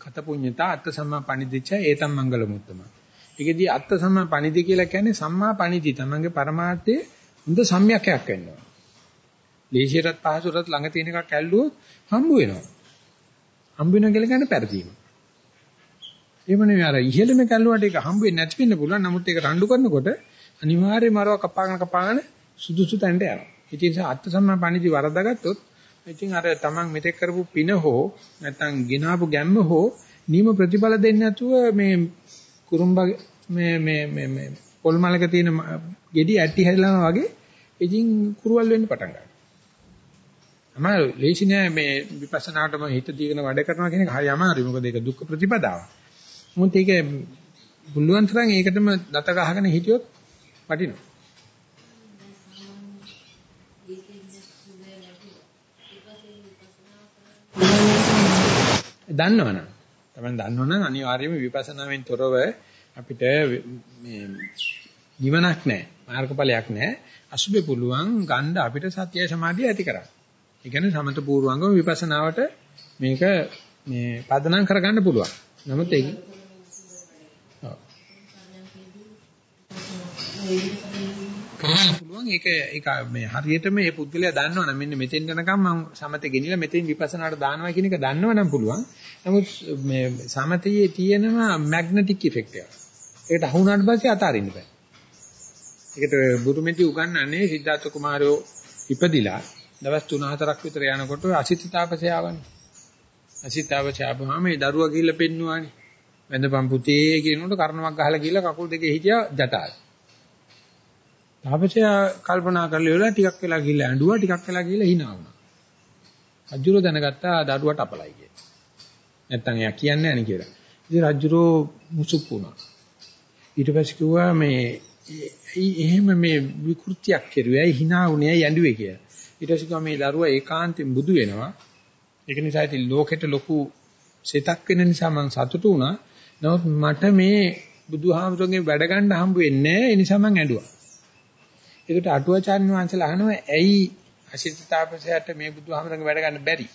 කත පුඤ්ඤතා අත්ත සම්මා පණිදිච්ච ඒතම් මංගල මුත්තම. ඒකෙදී අත්ත සම්මා පණිදි කියලා කියන්නේ සම්මා පණිදි තමන්ගේ පරමාර්ථයේ හොඳ සම්‍යක්යක් වෙනවා. ලේසියටත් පහසුටත් ළඟ තියෙන එකක් ඇල්ලුවොත් හම්බ වෙනවා. හම්බ වෙනවා කියලා කියන්නේ පෙරදීම. එහෙම නෙවෙයි අර ඉහෙළම කැල්ලුවට ඒක හම්බ වෙන්නේ නැති වෙන්න පුළුවන්. නමුත් ඒක රණ්ඩු කරනකොට අනිවාර්යයෙන්ම අරව කපාගෙන කපාගෙන සුදුසු තැනට යනවා. ඉතින් ඒ නිසා අත්ත සම්මා පණිදි වරදාගත්තොත් ඉතින් අර තමන් මෙතෙක් කරපු පින හෝ නැත්නම් ගිනාපු ගැම්ම හෝ නියම ප්‍රතිඵල දෙන්නේ නැතුව මේ කුරුම්බා මේ මේ මේ මේ පොල් මලක තියෙන ගෙඩි ඇටි හැදලා වගේ ඉතින් කුරුවල් වෙන්න පටන් ගන්නවා. අමාරු ලේසි නෑ මේ විපස්සනාටම හිත දීගෙන වැඩ කරනවා කියන එක හරි අමාරුයි. මොකද ඒක දුක්ඛ ප්‍රතිපදාවක්. මොකද ඒක බුල්ලුවන් තරම් ඒකටම දත ගහගෙන හිටියොත් වටිනවා. දන්නවනම් තමයි දන්නවනම් අනිවාර්යයෙන්ම විපස්සනාවෙන් තොරව අපිට මේ නිවනක් නැහැ මාර්ගඵලයක් නැහැ අසුබේ පුළුවන් ගන්න අපිට සත්‍යය සමාධිය ඇති කරගන්න. ඒ කියන්නේ සමත පූර්වංගම විපස්සනාවට මේක මේ පදනම් කරගන්න පුළුවන්. නමුත් ඒක කරන්න පුළුවන් ඒක ඒක මේ හරියටම මේ පුද්ගලයා දන්නවනම් මෙන්න මෙතෙන් යනකම් මම සමතේ ගෙනිලා මෙතෙන් විපස්සනාට දානවා කියන එක දන්නවනම් පුළුවන්. නමුත් මේ සමතයේ තියෙනවා මැග්නටික් ඉෆෙක්ට් එකක්. ඒකට අහු වුණාට පස්සේ අතාරින්න බෑ. ඒකට බුරුමෙදි උගන්වන්නේ සිද්ධාර්ථ කුමාරයෝ ඉපදිලා දවස් 3-4ක් විතර යනකොට අසිතතාපසය ආවනේ. අසිතතාපසය ආවම මේ දරුවා ගිහිල්ලා පෙන්නුවානේ. වැඳපම් පුතේ කියනකොට කර්ණමක් ගහලා ගිහිල්ලා කකුල් දෙකේ හිටියා ජටායි. තාපසයා කල්පනා කරලා ඉවරලා ටිකක් වෙලා ගිහිල්ලා ඇඬුවා ටිකක් වෙලා ගිහිල්ලා hina වුණා. රජුරෝ දැනගත්තා දරුවට අපලයි කියලා. නැත්තම් එයා කියන්නේ නැහැ නේ කියලා. ඉතින් රජුරෝ මුසුප් වුණා. ඊට පස්සේ කිව්වා මේ එහෙම මේ විකෘතියක් කෙරුවේ ඇයි hina වුණේ ඇයි ඇඬුවේ කියලා. ඊට පස්සේ කිව්වා මේ දරුවා ඒකාන්තයෙන් බුදු වෙනවා. ඒක නිසා ඉතින් ලෝකෙට ලොකු සෙතක් වෙන නිසා මම සතුටු වුණා. නමුත් මට මේ බුදුහාමුදුරන්ගේ වැඩ ගන්න හම්බ වෙන්නේ නැහැ. ඒ නිසා මම ඇඬුවා. ඒකට අටුවාචාර්ය වංශලා අහනවා ඇයි අසිත තාපසයාට මේ බුදුහාමරගේ වැඩ ගන්න බැරි?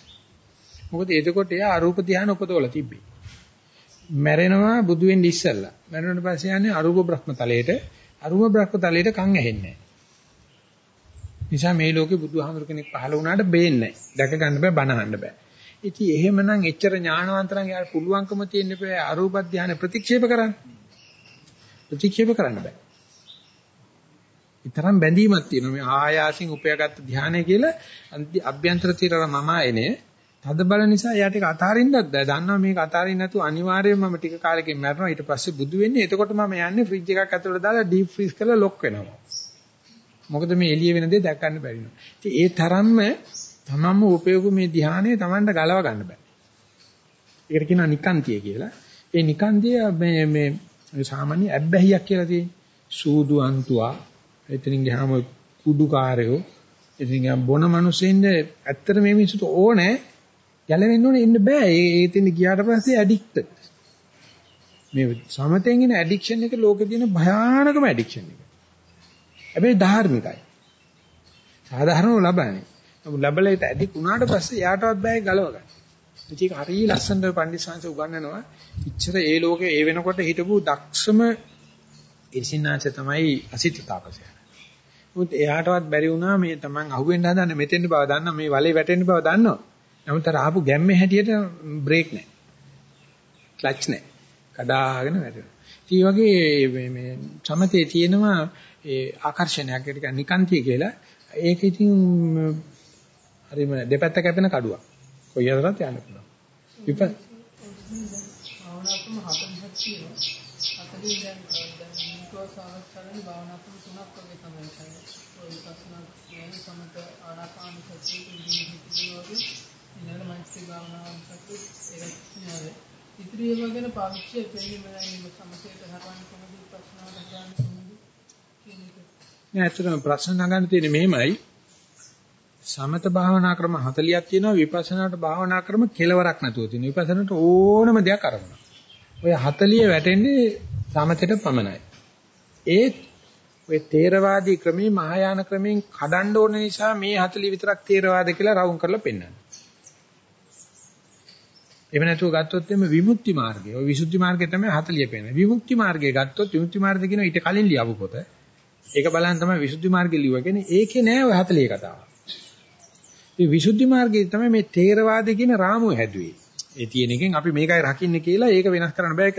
මොකද එතකොට එයා අරූප ධානය උපදවල තිබ්බේ. මැරෙනවා බුදු වෙන්න ඉස්සෙල්ලා. මැරුණාට පස්සේ යන්නේ අරූප බ්‍රහ්ම තලයට. අරූප බ්‍රහ්ම තලයට කන් ඇහෙන්නේ නිසා මේ ලෝකේ බුදුහාමර කෙනෙක් පහළ වුණාට බේන්නේ නැහැ. දැක ගන්න බෑ බණ අහන්න බෑ. ඉතින් එහෙමනම් එච්චර ඥානවන්තරන් යාර පුළුවන්කම තියෙන්න බෑ අරූප ධානය ප්‍රතික්ෂේප කරන්න. ප්‍රතික්ෂේප කරන්න බෑ. ඊතරම් බැඳීමක් තියෙනවා මේ ආයාසින් උපයාගත්ත ධානය කියලා අභ්‍යන්තර తీරර මම එනේ තද බල නිසා එයාට ඒක අතාරින්නත් බෑ දන්නවා මේක අතාරින්න නැතුව අනිවාර්යයෙන්ම මම ටික කාලෙකින් මැරෙනවා ඊට පස්සේ බුදු වෙන්නේ එතකොට මම යන්නේ ෆ්‍රිජ් එකක් ඇතුළට දාලා ඩීප් ෆ්‍රීස් කරලා ලොක් වෙනවා මොකද මේ එළිය වෙන දේ දැක් ගන්න බැරි නෝ ඉතින් ඒ තරම්ම තමන්ම උපයෝග මේ ධානය තමන්ට ගලව ගන්න බෑ ඒකට කියනවා නිකාන්තිය කියලා ඒ නිකාන්තිය මේ මේ සාමාන්‍ය ඇබ්බැහියක් කියලා තියෙන්නේ සූදු අන්තුවා එතනින් ගියාම කුඩුකාරයෝ ඉතින් බොන මිනිස්සුින්ද ඇත්තට මේ මිනිස්සුට ඕනේ ගැලවෙන්න ඕනේ ඉන්න බෑ. ඒ එතන ගියාට පස්සේ ඇඩික්ටඩ්. මේ සමතෙන් එන ඇඩික්ෂන් එක ලෝකේ තියෙන භයානකම ඇඩික්ෂන් එක. හැබැයි ධාර්මිකයි. සාධාරණව ලබන්නේ. නමුත් ලැබලා ඒක ඇඩික් වුණාට පස්සේ යාටවත් බෑ ගලව ගන්න. ඉතින් හරිය ලස්සනට පඬිස්සංශ උගන්වනවා. ඉච්ඡර ඒ ලෝකේ ඒ වෙනකොට හිටපු දක්ෂම ඉර්ෂින්නාංශ තමයි අසිත තාපසයා. මුත් එයාටවත් බැරි වුණා මේ Taman අහුවෙන්න හදන මෙතෙන් බව දන්න මේ වලේ වැටෙන්න බව දන්නවා. නමුත් අර ආපු ගැම්මේ හැටියට බ්‍රේක් නැහැ. ක්ලච් නැහැ. කඩාගෙන වැටෙනවා. ඒ වගේ මේ මේ සමතේ තියෙනවා ඒ ආකර්ෂණයක් ඒක නිකාන්තිය කියලා. ඒක ඉතින් හරිම දෙපැත්ත කැපෙන කඩුවක්. කොයි හතරත් යන්න පුළුවන්. විප භාවනාත්ම 40ක් තියෙනවා. 40 දැන් දැන් විකෝස අවස්ථාවේ භාවනාත්ම තුනක් වගේ තමයි කියන්නේ. ඔය විපස්සනා කියන්නේ සමත ආනාපාන සතිය ඉදිරියට වගේ ඊළඟ මෛත්‍රී භාවනාවන් සතිය ඒක නේද. ඉතිරි ඒවා ගැන පාවිච්චි දෙන්නේ මම සමතේට හරවන්න කොහොමද විපස්සනාට හරවන්න කොහොමද කියන එක. නෑ ඇත්තටම ප්‍රශ්න නගන්න තියෙන්නේ මෙහෙමයි. සමත භාවනා ක්‍රම 40ක් තියෙනවා විපස්සනාට භාවනා ක්‍රම කෙලවරක් නැතුව තියෙනවා. විපස්සනාට ඕනම දෙයක් අරමුණ. ඔය 40 වැටෙන්නේ සමතේට පමණයි. ඒත් ඔය තේරවාදී ක්‍රමේ මහායාන ක්‍රමෙන් කඩන්න ඕන නිසා මේ 40 විතරක් තේරවාද කියලා රවුම් කරලා පෙන්නනවා. එහෙම නැතුව ගත්තොත් එimhe විමුක්ති මාර්ගය. ඔය විසුද්ධි මාර්ගය තමයි 40 පෙන්නන්නේ. විමුක්ති මාර්ගය ගත්තොත් විමුක්ති මාර්ගය කියන ඊට කලින් ලියපු පොත. ඒක බලන්න තමයි විසුද්ධි මාර්ගය ලියුවා. කියන්නේ ඒකේ නෑ ඔය 40 කතාව. මේ විසුද්ධි මාර්ගයේ තමයි මේ තේරවාදය කියන රාමුව හැදුවේ. ඒ තියෙන එකෙන් අපි මේකයි රකින්නේ කියලා ඒක වෙනස් කරන්න බෑ. ඒක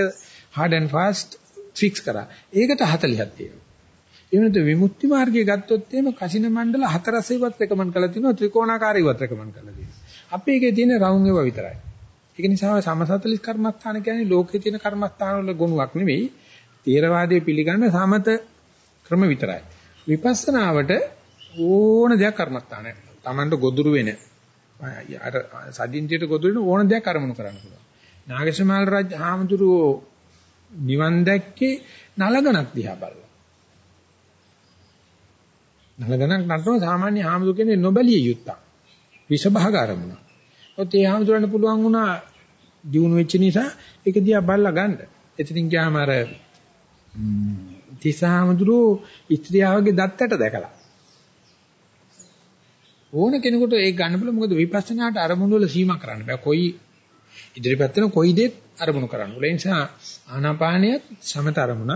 hard and fast fix කරා. ඒකට 40ක් තියෙනවා. ඒ වෙනත විමුක්ති මාර්ගය ගත්තොත් එහෙම කසින මණ්ඩල හතරසෙවත් රෙකමන්ඩ් කරලා තිනවා ත්‍රිකෝණාකාරීවත් රෙකමන්ඩ් කරලා තියෙනවා. අපි එකේ තියෙන රවුම් ඒවා විතරයි. ඒක නිසා සමසතලිස් කර්මස්ථාන කියන්නේ ලෝකේ තියෙන කර්මස්ථාන වල ගුණයක් නෙවෙයි. තේරවාදයේ පිළිගන්න සමත ක්‍රම විතරයි. විපස්සනාවට ඕන දෙයක් කර්මස්ථානයක්. Tamanට ගොදුරු වෙන අර සදින්තියට ගොදුරු වෙන ඕන දෙයක් අරමුණු කරන්න පුළුවන්. නාගසමාල රජ හාමුදුරුවෝ නිවන් දැක්කේ නලගණක් දිහා බලලා. නලගණක් නටන සාමාන්‍ය හාමුදුරු කියන්නේ නොබලිය යුත්තක්. විෂභාග අරමුණ. ඔත් ඒ හාමුදුරන්ට පුළුවන් වුණා දිනු වෙච්ච නිසා ඒක දිහා බලලා ගන්න. එතනින් ගියාම අර තිසහාමුදුරුවෝ ස්ත්‍රියාවගේ දත්තට දැකලා ඕන කෙනෙකුට ඒක ගන්න බල මොකද විපස්සනාට අරමුණු වල සීමා කරන්න බෑ. කොයි ඉදිරිපත් වෙන කොයි දෙයක් අරමුණු කරන්න. ඒ නිසා ආනාපානියත් සමත අරමුණ,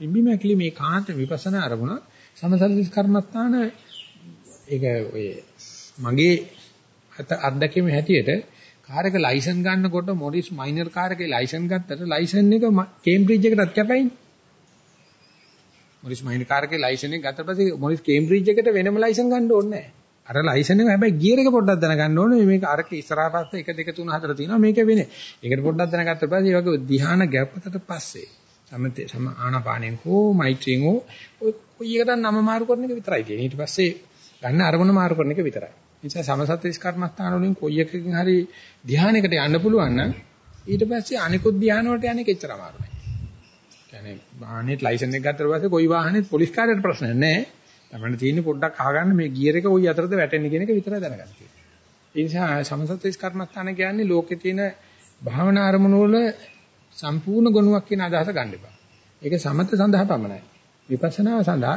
පිම්බි මැකිලි මේ කාන්ත විපස්සනා අරමුණ, සමසල්ලිස් කර්මස්ථාන ඒක ඔය මගේ අත්දැකීම හැටියට කාර් එක ලයිසන් ගන්නකොට මොරිස් මයිනර් කාර් එකේ ලයිසන් ගත්තට ලයිසන් එක කේම්බ්‍රිජ් එකටත් කැපයිනේ. මොරිස් මයිනර් කාර් එකේ ලයිසන් එක ගත්ත පස්සේ මොරිස් කේම්බ්‍රිජ් එකට වෙනම ලයිසන් ගන්න ඕනේ නැහැ. අර ලයිසන් එක හැබැයි ගියර් එක පොඩ්ඩක් දැනගන්න ඕනේ මේක අරක ඉස්සරහා පස්සේ 1 2 3 4 තියෙනවා මේක වෙන්නේ. ඒකට පොඩ්ඩක් දැනගත්ත පස්සේ මේ වගේ ධ්‍යාන ගැප්පතට පස්සේ සමතේ සම ආනාපානෙන් හෝ මෛත්‍රියෙන් හෝ ඔය කොයි එකකට නම මාරු කරන එක විතරයි තියෙන්නේ. ඊට පස්සේ ගන්න අරමුණ මාරු කරන එක විතරයි. ඒ නිසා සමසත්‍විස් කර්මස්ථාන වලින් කොයි එකකින් හරි ධ්‍යානයකට යන්න පුළුවන් නම් ඊට පස්සේ අනිකුත් ධ්‍යාන වලට යන්නේ කෙච්චර අමාරු නෑ. කියන්නේ වාහනේ ලයිසන් එක ගත්තට පස්සේ කොයි වාහනේත් පොලිස් කාර්යයට ප්‍රශ්නයක් නෑ. තමන්න තියෙන්නේ පොඩ්ඩක් අහගන්න මේ ගියර් එක ওই අතරද වැටෙන්නේ කියන එක විතරයි දැනගන්න තියෙන්නේ. ඒ නිසා සමසත්‍විස් කර්මස්ථාන කියන්නේ ලෝකේ තියෙන භාවනා අරමුණු වල සම්පූර්ණ ගුණයක් කියන අදහස ගන්න එපා. ඒක සමත සඳහා පමණයි. විපස්සනා සඳහා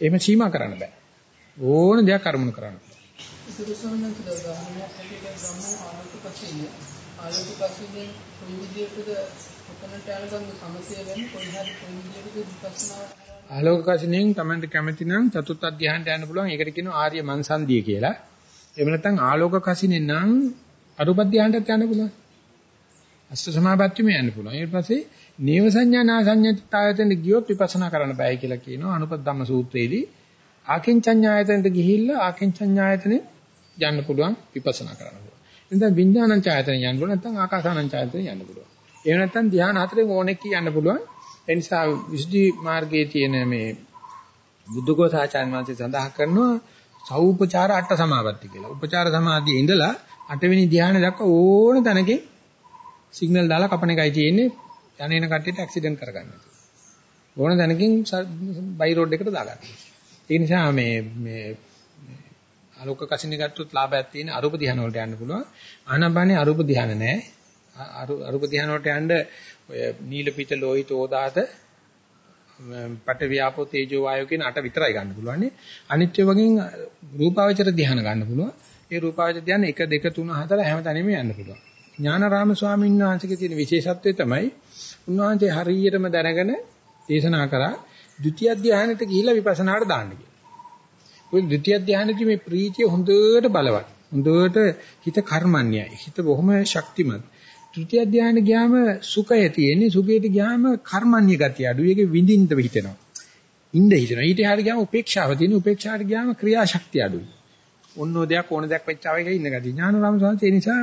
එහෙම සීමා කරන්න බෑ. ඕන දෙයක් අරමුණු කරන්න. ඒක සමනන්ත ගාමනයක් හැටියට ගමු ආලෝක පස්සේ ආලෝක පස්සේ කොයි විදිහටද ඔතනට යනකම් සමසේ වෙන්නේ කොයි හරි කොයි විදිහටද විපස්සනාවට ආලෝකකසිනියෙන් Tamanට කැමති නම් චතුත් අධ්‍යාහනට යන්න පුළුවන්. ඒකට කියනවා ආර්ය මන්සන්දිය කියලා. එහෙම නැත්නම් ආලෝකකසිනේ නම් අරුප අධ්‍යාහනටත් යන්න පුළුවන්. අෂ්ට සමාපත්තියම යන්න පුළුවන්. ඊට පස්සේ නේව සංඥා නා සංඥායතෙන් ගියොත් විපස්සනා කරන්න බෑ කියලා කියනවා. අනුපත් ධම්ම සූත්‍රයේදී ආකින්චඤ්ඤායතෙන්ට ගිහිල්ලා ආකින්චඤ්ඤායතනෙ යන්න පුළුවන් විපස්සනා කරන්න පුළුවන්. එතන විඥානංචායතනෙ යන්න පුළුවන් නැත්නම් ආකාසානංචායතනෙ යන්න පුළුවන්. එහෙම නැත්නම් ධ්‍යාන හතරෙන් ඕනෙක් යන්න පුළුවන්. ඒ නිසා විසුද්ධි මාර්ගයේ තියෙන මේ බුද්ධඝෝසාචාර්ය වහන්සේ සඳහන් කරනවා සෞපචාර අට සමාපatti කියලා. උපචාර සමාධියේ ඉඳලා අටවෙනි ධ්‍යානෙ දක්වා ඕන තැනකින් සිග්නල් දාලා කපන එකයි තියෙන්නේ. යන්නේන කට්ටියට ඇක්සිඩන්ට් කරගන්න. ඕන තැනකින් බයි රෝඩ් එකට දාගන්න. ඒ නිසා මේ මේ ආලෝක කසිනේ ගත්තොත් ලාභයක් තියෙන අරූප ධ්‍යාන වලට යන්න පුළුවන්. ආනාපානේ අරූප ධ්‍යාන නැහැ. අරූප ධ්‍යාන වලට යන්න ඔය නීල පිට ලෝහිත ඕදාත පට ව්‍යාපෝ තේජෝ වායෝ කියන අට විතරයි ගන්න පුළුවන් නේ. අනිත්‍ය වගේ රූපාවචර ධ්‍යාන ගන්න පුළුවන්. ඒ රූපාවචර ධ්‍යාන 1 2 3 4 හැමතැනම යන්න පුළුවන්. ඥානාරාම ස්වාමීන් වහන්සේගේ තියෙන විශේෂත්වය තමයි උන්වහන්සේ හරියටම දැනගෙන දේශනා කරා ဒုတိ ය ධ්‍යානෙට ගිහිලා විපස්සනාට දාන්න කියලා. ඔය ဒုတိ ය ධ්‍යානෙදී මේ ප්‍රීතිය හොඳට බලවත්. හොඳට හිත කර්මන්නේයි. හිත බොහොම ශක්තිමත්. තෘතිය ධානය ගියාම සුඛය තියෙන්නේ. සුඛයට ගියාම කර්මන්‍ය ගතිය අඩුයි. ඒක විඳින්න හිතෙනවා. ඉන්න හිතෙනවා. ඊට හරිය ගියාම උපේක්ෂාව තියෙන. උපේක්ෂාවට ගියාම ක්‍රියාශක්තිය අඩුයි. ඔන්නෝ දෙයක් ඕන දෙයක් වෙච්චාව එක ඉන්න ගතිය. ඥානරාම සංසය ඒ නිසා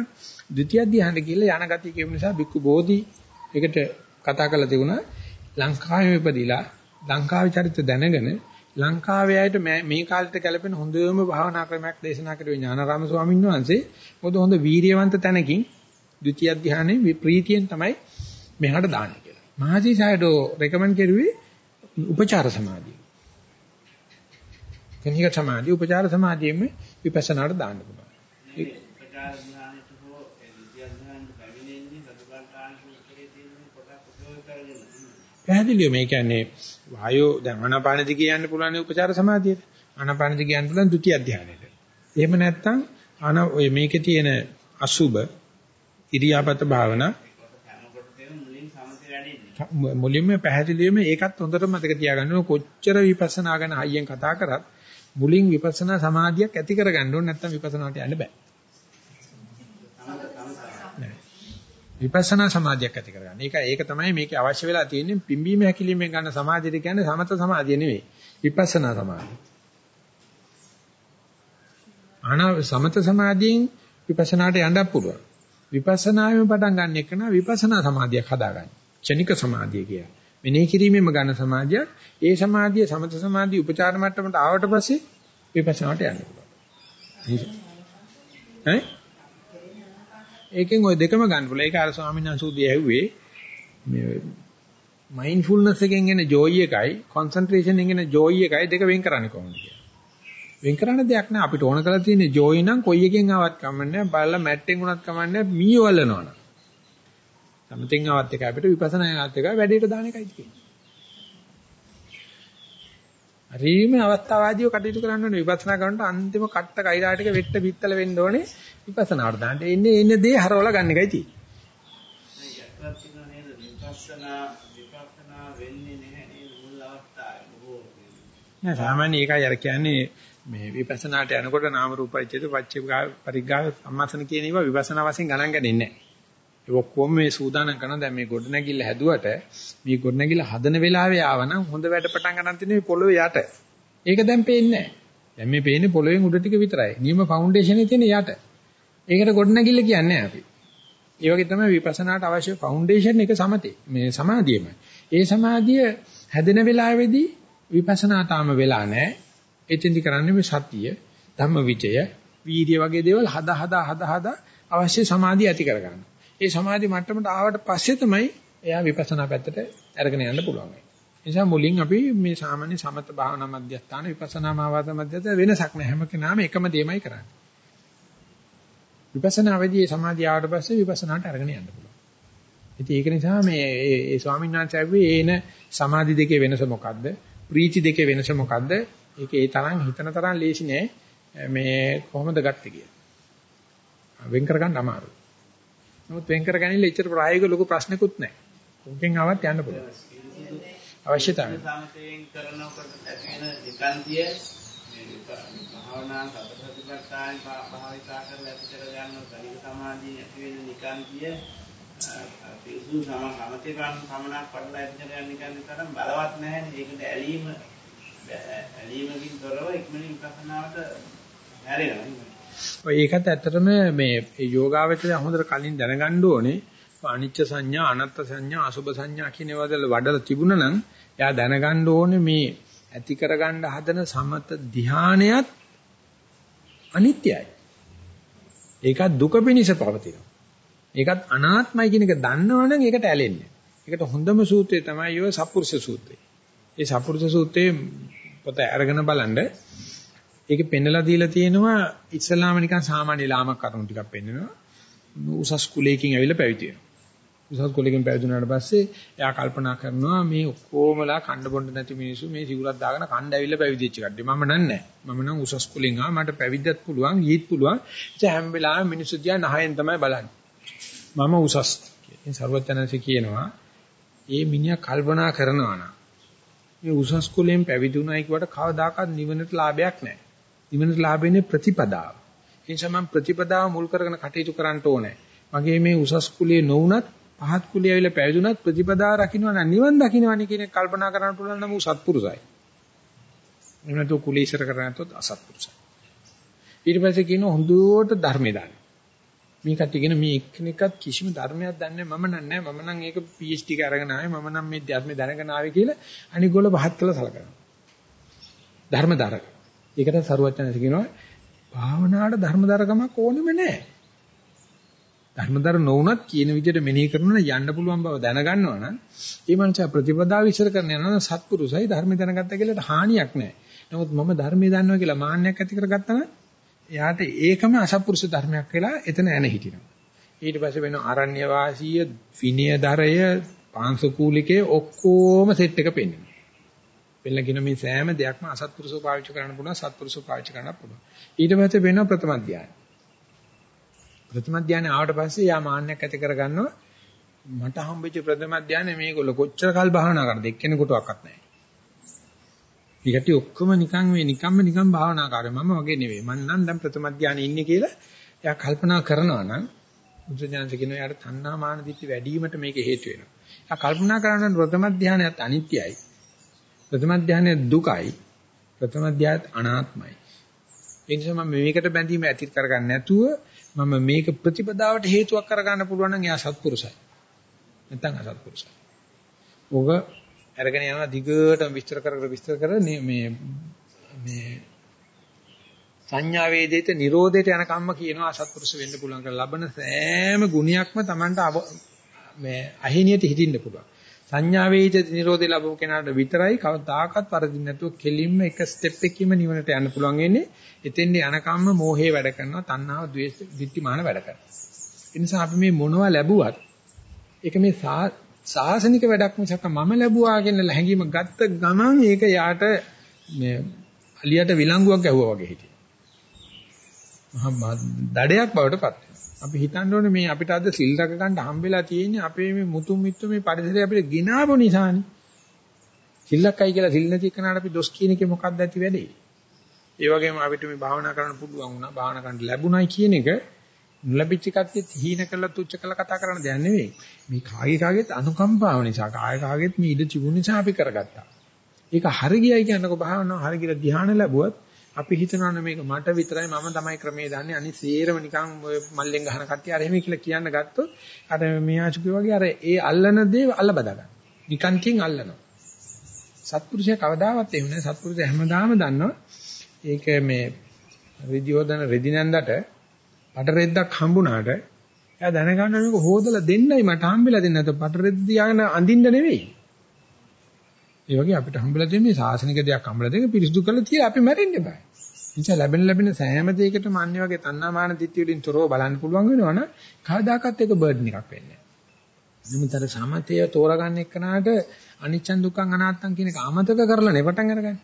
ද්විතිය ධානය කියලා යන ගතිය කියපු නිසා බික්කු බෝධි ඒකට කතා කරලා තිබුණා. ලංකාවේ ඉපදිලා ලංකාවේ චරිත දැනගෙන ලංකාවේ අයට මේ කාලෙට ගැලපෙන හොඳම භාවනා ක්‍රමයක් දේශනා කරුවේ ඥානාරාම ස්වාමීන් වහන්සේ. මොකද හොඳ වීරියවන්ත තැනකින් ද්විතිය ධානයේ ප්‍රීතියෙන් තමයි මෙහාට දාන්නේ කියලා. මහජී සයිඩෝ රෙකමන්ඩ් කරුවේ උපචාර සමාධිය. කෙනික සමාධිය උපචාර සමාධියෙම විපස්සනාට දාන්න පුළුවන්. උපචාර ධ්‍යානෙට හෝ ද්විතිය ධ්‍යානෙට පැමිණෙන්නේ සතිපට්ඨාන සූත්‍රයේ තියෙන කොටස් උපයෝග කරගෙන. පැහැදිලිව මේ කියන්නේ වායෝ දැන් ආනාපානදි කියන්න පුළුවන් උපචාර සමාධියට. ආනාපානදි කියන්න පුළුවන් ဒုတိ ය ධානයට. එහෙම නැත්නම් ආන ඔය මේකේ තියෙන අසුබ ඉරියාපත භාවනා මුලින්ම පැහැදිලිවම ඒකත් හොඳට මතක තියාගන්න ඕන කොච්චර විපස්සනා ගැන හයියෙන් කතා කරත් මුලින් විපස්සනා සමාධියක් ඇති කරගන්න ඕනේ නැත්නම් විපස්සනාට යන්න බෑ. විපස්සනා සමාධියක් ඇති කරගන්න. ඒක ඒක තමයි මේකේ අවශ්‍ය වෙලා තියෙන්නේ පිම්බීම හැකිලිමෙන් ගන්න සමාධිය කියන්නේ සමත සමාධිය නෙවෙයි. විපස්සනා සමාධිය. ආනා සමත සමාධියෙන් විපස්සනාට යන්නත් පුළුවන්. විපස්සනාවෙන් පටන් ගන්න එක නා විපස්සනා සමාධියක් හදාගන්න. ක්ෂණික සමාධිය කියන්නේ. මෙනෙහි කිරීමෙන්ම ගන්න සමාධිය. ඒ සමාධිය සමත සමාධිය උපචාර මට්ටමට ආවට පස්සේ විපස්සනාට යන්න පුළුවන්. ඈ ඒකෙන් ওই දෙකම ගන්න පුළුවන්. ඒක අර ස්වාමීන් වහන්සේ උදී ඇහුවේ මේ මයින්ඩ්ෆුල්නස් එකෙන් එන ජෝයි එකයි කොන්සන්ට්‍රේෂන් එකෙන් එන ජෝයි එකයි දෙක වෙන් කරන්නේ කොහොමද කියලා. වෙන් කරන්න දෙයක් නෑ. අපිට ඕන කරලා තියෙන්නේ ජෝයි නම් කොයි එකෙන් ආවත් කමන්නේ බලලා මැට්ටෙන් උනත් කමන්නේ මීය වලනවනම්. සමතෙන් ආවත් එකයි. අපිට විපස්සනා ආවත් එකයි. වැඩේට දාන එකයි තියෙන්නේ. හරිම අවස්ථාවාදීව කටයුතු කරන්න ඕනේ. විපස්සනා කරනකොට අන්තිම කට්ට කයිලා ටික වෙට්ට පිත්තල වෙන්න ඕනේ විපස්සනාවට දාන්න. එන්නේ එන්නේ දේ හරවලා ගන්න එකයි තියෙන්නේ. විපස්සනා විපස්සනා වෙන්නේ නැහැ නේද? මුල් අවස්ථාවේ බොහෝ නෑ සාමාන්‍ය ඒකයි අර කියන්නේ මේ විපස්සනාට යනකොට නාම රූපයිචේත පච්චේ පරිග්ගාව සම්මාසන කියන ඒවා විපස්සනා වශයෙන් ගණන් ගන්නේ නැහැ. ඒ ඔක්කොම මේ සූදානම් කරන දැන් මේ ගොඩනැගිල්ල හැදුවට මේ ගොඩනැගිල්ල හදන වෙලාවේ ආවනම් හොඳ වැඩ පටන් ගන්න තියෙන මේ පොළොවේ යට. ඒක දැන් පේන්නේ නැහැ. දැන් මේ පේන්නේ පොළොවෙන් උඩ ටික විතරයි. නියම ෆවුන්ඩේෂන් එකේ තියෙන යට. ඒකට ගොඩනැගිල්ල කියන්නේ අපි. ඒ වගේ තමයි විපස්සනාට අවශ්‍ය ෆවුන්ඩේෂන් එක සමතේ. මේ සමාධියම. ඒ සමාධිය හැදෙන වෙලාවේදී විපස්සනා තාම වෙලා නැහැ. එතෙන්දි කරන්නේ මේ සතිය, ධම්මවිචය, වීර්ය වගේ දේවල් හදා හදා හදා හදා අවශ්‍ය සමාධිය ඇති කරගන්න. ඒ සමාධි මට්ටමට ආවට පස්සේ තමයි එයා විපස්සනා පැත්තට අරගෙන යන්න පුළුවන්. නිසා මුලින් අපි මේ සාමාන්‍ය සමත භාවනා මධ්‍යස්ථාන විපස්සනා මාවාද මධ්‍යස්ථාන වෙනසක් නැහැ. හැම කෙනාම එකම දෙයමයි කරන්නේ. විපස්සනා වෙදී සමාධිය ආවට පස්සේ විපස්සනාට අරගෙන යන්න පුළුවන්. ඉතින් ඒක නිසා මේ ඒ ස්වාමීන් වහන්සේ ආවේ ඒන සමාධි දෙකේ වෙනස මොකද්ද? ප්‍රීති දෙකේ වෙනස මොකද්ද? ඒක ඒ තරම් හිතන තරම් ලේසි නෑ. මේ කොහොමද ගත්තේ කියලා. වෙන් කරගන්න අමාරුයි. නමුත් වෙන් කරගන්නේ ඉච්චර ප්‍රායෝගික ලොකු ප්‍රශ්නකුත් නැහැ. කොහෙන් ආවත් යන්න පුළුවන්. අවශ්‍යතාවය. සමතයෙන් කරනකොට ඇති වෙන නිකාන්තිය මේ භාවනා සතරපටිපට්ඨාන භාවිතා කරලා ඇති කර ගන්න කලික සමාධිය ඇති වෙන නිකාන්තිය පිසු සම සමතේ ඇති කර ගන්න නිකාන්තිය තරම් බලවත් නැහැ. ඒකට ඇලීම ඇලීමකින් තොරව ඉක්මනින් විපස්සනාවට හැරෙනවා. ඔය ඒකත් ඇත්තටම මේ යෝගාවචරය හොඳට කලින් දැනගන්න ඕනේ අනිච්ච සංඥා අනත්ත් සංඥා අසුභ සංඥා කියන වදල වඩලා තිබුණා නම් එයා දැනගන්න ඕනේ මේ ඇති කරගන්න හදන සමත ධානයත් අනිත්‍යයි. ඒකත් දුක පිනිස පවතිනවා. ඒකත් අනාත්මයි කියන එක දන්නවනම් ඒකට ඇලෙන්නේ. ඒකට හොඳම සූත්‍රය තමයි ඔය සප්පුරුෂ සූත්‍රය. ඒ සප්පුරුෂ සූත්‍රයේ පොත අරගෙන බලන්න ඒකේ පෙන්නලා දීලා තියෙනවා ඉස්ලාම නිකන් සාමාන්‍ය ලාමක කරුණු ටිකක් පෙන්නනවා. උසස් කුලයකින් ඇවිල්ලා පැවිදි වෙනවා. උසස් කුලයකින් පැවිදුනාට පස්සේ එයා කල්පනා කරනවා මේ ඔක්කොමලා කණ්ඩ බොණ්ඩ නැති මිනිස්සු මේ සිවුරක් දාගෙන කණ්ඩ ඇවිල්ලා පැවිදිච්ච කට්ටිය. මම නන්නේ. මම නම් උසස් කුලෙන් ආ මට පැවිද්දත් පුළුවන්, ඊත් පුළුවන්. ඒ හැම වෙලාවෙම මිනිස්සු දිහා නහයෙන් තමයි බලන්නේ. මම උසස්. ඉතින් ਸਰවඥාන්සේ කියනවා මේ මිනිහා කල්පනා කරනවා නම් මේ උසස් කුලෙන් පැවිදුණායි කියවට කවදාකවත් නිවනට ලාභයක් නැහැ. නිවනට ලාභෙන්නේ ප්‍රතිපදාව. ඒ නිසා මම ප්‍රතිපදාව මුල් කරගෙන කටයුතු කරන්න ඕනේ. මගේ මේ උසස් කුලියේ නොවුනත් පහත් කුලිය ඇවිල්ලා පැවිදුනත් ප්‍රතිපදාව රකින්නවා නම් නිවන් දකින්නවනේ කියන එක කල්පනා කරන්න පුළුවන් නම් ඌ සත්පුරුසයි. එහෙම නැත්නම් කුලිය ඉස්සර කරන්නේ නැතොත් අසත්පුරුසයි. ඊට පස්සේ කියන හොඳට ධර්මය දාන්න. මේ කට්ටිය කියන මේ එක්කෙනෙක්වත් කිසිම ධර්මයක් දන්නේ මම නෑ මම නම් ඒක PhD එක අරගෙන ආවේ මම නම් මේ ධර්මය දැනගෙන ආවේ කියලා අනිගොල්ල පහත් කළා සලකනවා. ධර්මදර. ඒකට සරුවචනස කියනවා භාවනාවට ධර්මදරකමක් ඕනෙම නෑ. ධර්මදර නොවුනත් කියන විදිහට මෙනෙහි කරනවා යන්න පුළුවන් බව දැනගන්නවා නම් ඒ මනුස්සයා ප්‍රතිපදාව ඉස්සර කරන යනවා සත්පුරුසයි ධර්ම දැනගත්තා කියලා හානියක් නෑ. නමුත් මම ධර්මය දන්නවා කියලා මාන්නයක් ඇති කරගත්තා නම් එයාට ඒකම අසත්පුරුෂ ධර්මයක් වෙලා එතන ඇන හිටිනවා. ඊට පස්සේ වෙන ආරණ්‍ය වාසීය, විනයදරය, පාංශකූලිකේ ඔක්කොම සෙට් එක පෙන්වනවා. පෙන්නගෙන මේ සෑම දෙයක්ම අසත්පුරුෂව පාවිච්චි කරන්න පුළුවන්, සත්පුරුෂව පාවිච්චි කරන්න පුළුවන්. ඊට පස්සේ වෙනවා ප්‍රථම ධානය. ප්‍රථම ධානය ආවට පස්සේ යා මාන්නයක් ඇති කරගන්නවා. මට හම්බෙච්ච ප්‍රථම ධානය මේගොල්ලෝ කොච්චර කල් භාවනා කරද එක්කෙනෙකුටවත් නැහැ. ඊකට ඔක්කොම නිකන් මේ නිකම්ම නිකම් භාවනාකාරය මම වගේ නෙවෙයි. මම නම් දැන් ප්‍රථම ධානයේ ඉන්නේ කියලා එයා කල්පනා කරනවා නම් බුදුජානක කියනවා යාට තණ්හා මාන දිටි වැඩි වීමට මේක හේතු වෙනවා. එයා කල්පනා කරනවා ප්‍රථම ධානයත් අනිත්‍යයි. ප්‍රථම ධානය දුකයි. ප්‍රථම ධානයත් අනාත්මයි. ඒ නිසා මම මේකට බැඳීම ඇති කරගන්න නැතුව මම මේක ප්‍රතිපදාවට හේතුවක් කරගන්න පුළුවන් නම් එයා සත්පුරුසයි. නැත්නම් අසත්පුරුසයි. ඔබ අරගෙන යනවා දිගටම විස්තර කර කර විස්තර කර මේ මේ සංඥා වේදිත නිරෝධයට යන කම්ම කියනවා අසත්පුරුෂ වෙන්න පුළුවන් කියලා ලබන සෑම ගුණයක්ම Tamanට මේ අහිනියට හිටින්න පුළුවන්. සංඥා වේදිත නිරෝධය ලැබුව කෙනාට විතරයි කවදාකවත් වරදින් නැතුව කෙලින්ම එක ස්ටෙප් එකකින්ම නිවනට යන්න පුළුවන් වෙන්නේ. එතෙන්ද යන කම්ම මෝහේ වැඩ කරනවා, තණ්හාව, ද්වේෂ, ditthිමාන වැඩ කරනවා. ඒ නිසා අපි මේ මොනවා ලැබුවත් ඒක මේ සාසනික වැඩක් මිසක් මම ලැබුවා කියන ලැහැඟීම ගත්ත ගමන් ඒක යාට මේ අලියට විලංගුවක් ගැහුවා වගේ හිටියේ. මහා දඩයක් බවට පත් අපි හිතන්න ඕනේ මේ අපිට අද සිල් රැක ගන්න හම්බෙලා තියෙන්නේ අපේ මේ මුතුන් මිත්තු මේ පරිසරය අපිට ගිනාපු නිසානේ. සිල්ලක්යි කියලා සිල් නැති කෙනාට අපි දොස් කියන එකේ මොකක්ද ඇති වැඩේ? ඒ වගේම අපිට මේ භාවනා කරන්න පුළුවන් වුණා, භාවනා කරන්න ලැබුණයි කියන එක නොලැබිච්ච කට්ටියත් හීන කළා තුච්ච කළා කතා කරන දෙයක් නෙවෙයි. මේ කාගේ කාගේත් අනුකම්පාව නිසා කාගේ කාගේත් මේ ඉඩ තිබුණ නිසා අපි කරගත්තා. ඒක හරි ගියයි කියනකො භාවනාව හරි කියලා ධ්‍යාන ලැබුවත් අපි හිතනවා මේක මට විතරයි මම තමයි ක්‍රමේ දන්නේ අනිත් සේරම නිකන් ඔය මල්ලෙන් ගහන කට්ටිය අර එහෙම කියලා කියන්න ගත්තොත් අර මියාචුකි වගේ අර ඒ අල්ලන දේ අල්ල බදා ගන්න. නිකන් කින් අල්ලනවා. සත්පුරුෂයා කවදාවත් එහෙම නෑ. සත්පුරුෂයා හැමදාම දන්නවා. ඒක මේ රිදියෝදන රෙදිනන්දට පට රෙද්දක් හම්බුණාට එයා දැනගන්න මේක හොදලා දෙන්නයි මට හම්බෙලා දෙන්නේ නැත්නම් පට රෙද්ද තියාගෙන අඳින්න නෙවෙයි. ඒ වගේ අපිට හම්බෙලා දෙන්නේ මේ සාසනික දෙයක් හම්බෙලා දෙක පිරිසුදු කරලා තියලා අපි මැරෙන්න බෑ. නිසා ලැබෙන ලැබෙන සෑම දෙයකටම අන්‍ය වගේ තණ්හාමාන දිට්ඨිය වලින් තොරව බලන්න පුළුවන් වෙනවනම් කවදාකවත් ඒක බර්ඩන් එකක් වෙන්නේ නැහැ. නිමුතර සමතය තෝරගන්න එක්කනට අනිච්චන් දුක්ඛං අනාත්තං කියන එක අමතක කරලා නේ පටන් අරගන්නේ.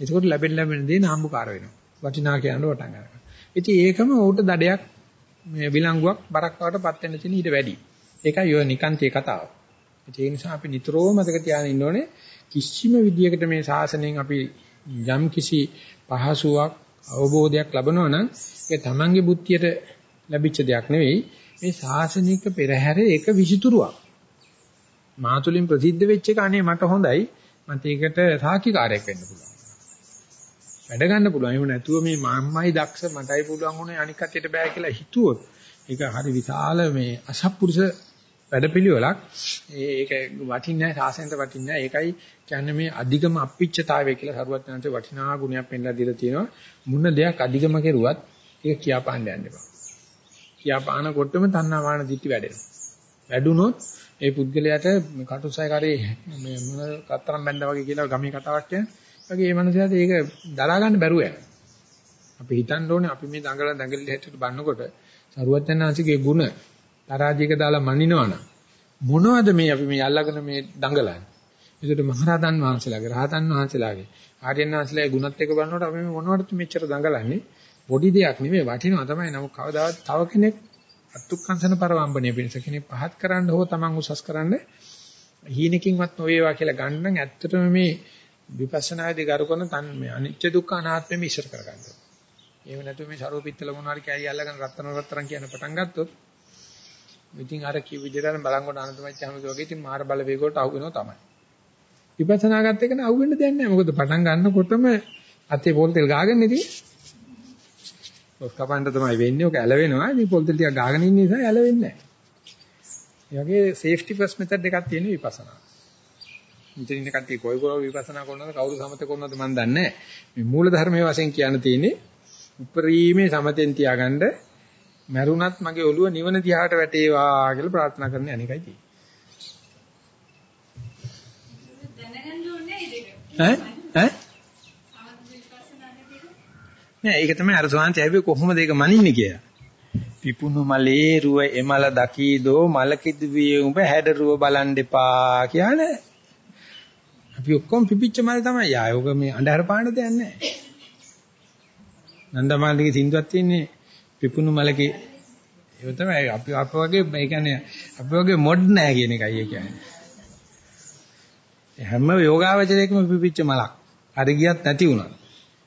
එතකොට ලැබෙන ලැබෙන දේ නාම්බුකාර වෙනවා. වටිනා කියන වටන් අරගන්න. ඉතින් ඒකම ඌට දඩයක් මේ විලංගුවක් බරක් වටපත් වෙන්න තියෙන ඊට වැඩි. ඒකයි ඔය නිකාන්තයේ කතාව. ඒ නිසා අපි නිතරම මතක තියාගෙන ඉන්න ඕනේ කිසිම විදියකට මේ ශාසනයෙන් අපි යම් කිසි පහසුවක් අවබෝධයක් ලබනවා නම් ඒක තමන්ගේ බුද්ධියට ලැබිච්ච දෙයක් නෙවෙයි මේ ශාසනික පෙරහැරේ එක විසිතුරුවක්. මාතුලින් ප්‍රසිද්ධ වෙච්ච එක අනේ මට හොඳයි මට ඒකට සාක්ෂිකාරයක් වෙන්න පුළුවන්. වැඩ ගන්න පුළුවන්. එහෙම නැතුව මේ මම්මයි දක්ෂ මටයි පුළුවන් උනේ අනික් කටියට බෑ කියලා හිතුවොත් ඒක හරි විශාල මේ අසත්පුරුෂ වැඩපිළිවෙලක්. ඒක වටින්නේ නැහැ සාසනයට වටින්නේ නැහැ. ඒකයි කියන්නේ මේ අධිගම අප්පිච්චතාවය කියලා සරුවත් වටිනා ගුණයක් පෙන්ලා දීලා තියෙනවා. මුන්න දෙයක් අධිගම කෙරුවත් ඒක කියාපාන්න යන්න එපා. කියාපානකොටම තණ්හාමාන දිටි වැඩෙනවා. වැඩුණොත් ඒ පුද්ගලයාට කටුසය කරේ මේ මොන කතරම් බැඳා වගේ කියලා ගමේ කතාවක් කියන්නේ වගේ මේ මනසට ඒක දරා ගන්න බැරුව යනවා. අපි හිතන්න ඕනේ අපි මේ දඟල දඟලි හැටියට බannකොට සරුවත්යන්ාංශිකේ ಗುಣ තරාජයක දාලා මනිනවනම් මොනවද මේ අපි මේ අල්ලගෙන මේ දඟලන්නේ? ඒකට මහරහතන් වහන්සේලාගේ රහතන් වහන්සේලාගේ ආර්යයන් වහන්සේලාගේ ගුණත් එක්ක බලනකොට අපි මේ මොනවද මෙච්චර දඟලන්නේ? පොඩි දෙයක් නෙමෙයි වටිනවා තමයි. නමුත් කවදාවත් තව කෙනෙක් අත්ුක්කංශන පරවම්බණය පිණිස කෙනෙක් පහත් කරන්න හෝ Taman උසස් කරන්න හීනකින්වත් නොවේවා කියලා ගන්න නම් ඇත්තටම මේ විපස්සනාදී ගරු කරන තන් මේ අනිත්‍ය දුක්ඛ අනාත්මෙම ඉස්සර කරගන්නවා. එහෙම නැතුව මේ සරෝ පිත්තල මොනවාරි කෑලි අල්ලගෙන රත්තරන් රත්තරන් කියන පටන් ගත්තොත් ඉතින් අර කිව් විදිහට බලංගොඩ අනන්තමච්ච හැමෝගේ වගේ ඉතින් මාර බල වේගවලට අහු වෙනවා තමයි. විපස්සනා ගත්ත එක නෑ අහු වෙන්න දෙයක් නෑ. මොකද පටන් ගන්නකොටම අතේ පොල් තෙල් ගාගෙන ඉතින් ඔස් කපන්න තමයි වෙන්නේ. ඔක ඇලවෙනවා. ඉතින් පොල් තෙල් ටික ගාගෙන ඉන්න නිසා ඇලවෙන්නේ නෑ. ඒ වගේ සේෆ්ටි ෆස්ට් මෙතඩ් එකක් තියෙන විපස්සනා. මෙතන ඉන්න කට්ටිය කොයි කොයි විපස්සනා කරනවද කවුරු සමත කරනවද මන් දන්නේ නැහැ. මේ මූල ධර්මයේ වශයෙන් කියන්න තියෙන්නේ උපරිමේ සමතෙන් තියාගන්න මරුණත් මගේ ඔළුව නිවන දිහාට වැටේවා කියලා ප්‍රාර්ථනා කරන අනිකයි තියෙන්නේ. දැනගන්න ඕනේ ඒක? ඈ ඈ. නෑ ඒක තමයි අර සෝවාන්ති ඇවි කොහොමද ඒක මනින්නේ කියලා. පිපුණු මලේ රුව එමල දකීදෝ මල කිදුවිය උඹ හැඩරුව බලන් දෙපා කියන්නේ. අපි ඔක්කොම පිපිච්ච මල තමයි. ආයෝග මේ අඳහර පාන්න දෙයක් නැහැ. නන්දමාලිගේ සින්දුවක් තියෙන්නේ පිපුණු මලකේ ඒක තමයි අපි අප වගේ ඒ කියන්නේ අපි වගේ මොඩ් නැහැ කියන එකයි ඒ කියන්නේ. හැම යෝගාවචරයකම පිපිච්ච මලක්. හරි ගියත් නැති වුණා.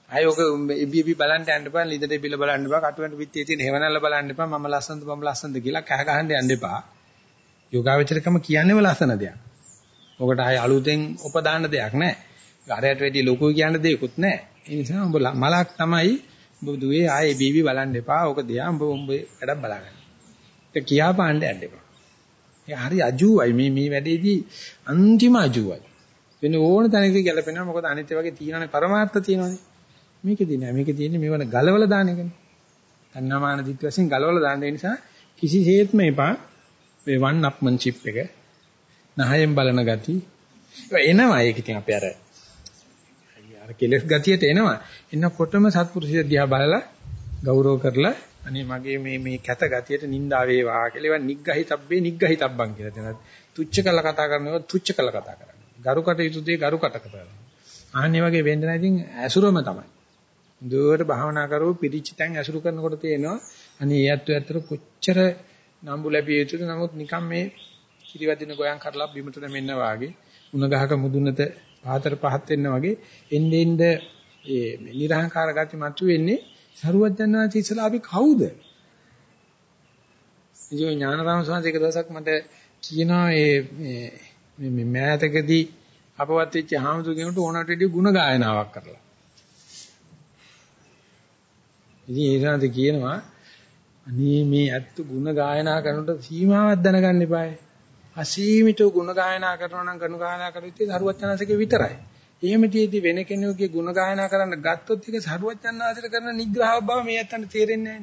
අය ඔක එබි එබි බලන්න යන්න එපා, ලිදට බිල බලන්න එපා, කටුවෙන් පිටියේ තියෙන හේවනල්ල බලන්න එපා, මම ලස්සනද මම ලස්සනද කියලා කහ ගහන්න යන්න එපා. යෝගාවචරකම කියන්නේම ලස්සන දෙයක්. ඔකට ආය අලුතෙන් උපදාන්න දෙයක් නැහැ. අරයට වැඩි ලොකුයි කියන්න දෙයක්වත් නැහැ. ඒ නිසා උඹ මලක් තමයි උඹ දුවේ ආයේ බීබි බලන්න එපා. ඕක දිහා උඹ උඹ වැඩක් බලාගන්න. ඒක කියා පාන්න යන්න එපා. ඒ හරි අජුවයි මේ මේ වැඩේදී අන්තිම අජුවයි. වෙන ඕන තැනකදී ගැලපෙනවා. මොකද අනිත් වගේ තියෙනනේ පරමාර්ථ තියෙනවානේ. මේකෙදී නෑ. මේකේ තියෙන්නේ මේවන ගලවලා දාන එකනේ. තණ්හාමාන දිට්ඨි වශයෙන් ගලවලා දාන ඒ නිසා කිසිසේත්ම එපා මේ වන් අප්මන්ෂිප් එක නහයෙන් බලන ගති. එනවා. ඒක ඉතින් අපේ අර අර කෙලස් ගතියට එනවා. එනකොටම සත්පුරුෂය දිහා බලලා ගෞරව කරලා අනේ මගේ මේ මේ කැත ගතියට නිඳා වේවා කියලා. ඒවා නිග්ගහිතබ්බේ නිග්ගහිතබ්බන් කියලා දෙනවා. තුච්ච කළ කතා කරනවා තුච්ච කළ කතා කරනවා. ගරුකට යුතු දේ ගරුකට කරනවා. ආන්නේ වගේ වෙන්න නම් ඉතින් ඇසුරම තමයි. දුවට භාවනා කරව පිරිච්ච තැන් ඇසුරු කරනකොට තේනවා අනේ ඒ ඇත්ත ඇත්තට කොච්චර නම්බු ලැබිය යුතුද? නමුත් නිකන් මේ කිරිවැදින ගෝයන් කරලා බිමට දෙන්න වාගේ උණ ගහක මුදුනට පහතර පහත් වෙන්න වගේ එන්නේ එන්නේ ඒ නිර්හංකාර ගති මතු වෙන්නේ සරුවඥාන්ති ඉස්සලා අපි කවුද? ඉතින් ඥානරාම සෝන්සේ එක දවසක් මට කියනවා මේ මේ මෑතකදී අපවත් වෙච්ච හාමුදුරු කෙනෙකුට ඕනට වැඩි ಗುಣ ගායනාවක් කරලා. ඉතින් ඒ සාන්ත කියනවා අනේ මේ ඇත්ත ಗುಣ ගායනා කරනකොට සීමාවක් දැනගන්න එපායි. අසීමිත ගුණ ගායනා කරනවා නම් ගුණ ගායනා කරුත්තේ සරුවචනanse විතරයි. එහෙම තියදී වෙන කෙනෙකුගේ ගුණ ගායනා කරන්න ගත්තොත් ඒක සරුවචනanse කරන නිග්‍රහ බව මේ අතට තේරෙන්නේ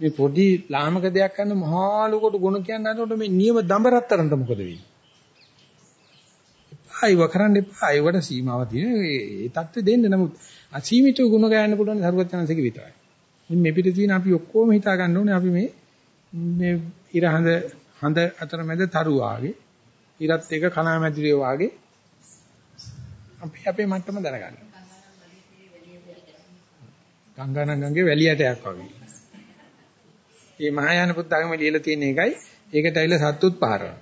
මේ පොඩි ලාමක දෙයක් කරන මහා ලොකට ගුණ කියන්න හදනකොට මේ නියම දඹරත්තරන්ට මොකද වෙන්නේ? එපා ඒව කරන්න එපා. ඒවට සීමාවක් තියෙන. ඒ தත්ත්වෙ දෙන්න නමුත් අසීමිත ගුණ ගායන්න පුළුවන් සරුවචනanse විතරයි. ඉතින් මේ පිට තියෙන අපි ඔක්කොම හිතා ගන්න ඕනේ අපි මේ මේ ඉරහඳ හඳ අතරමැද තරු වාගේ ඉරත් එක කණාමැදිරිය වාගේ අපි අපේ මට්ටම දැනගන්න. ගංගානංගගේ වැලියටයක් වගේ. මේ මහායාන පුත්තාගම ලියලා තියෙන එකයි ඒකට ඇවිල්ලා සත්තුත් පහරනවා.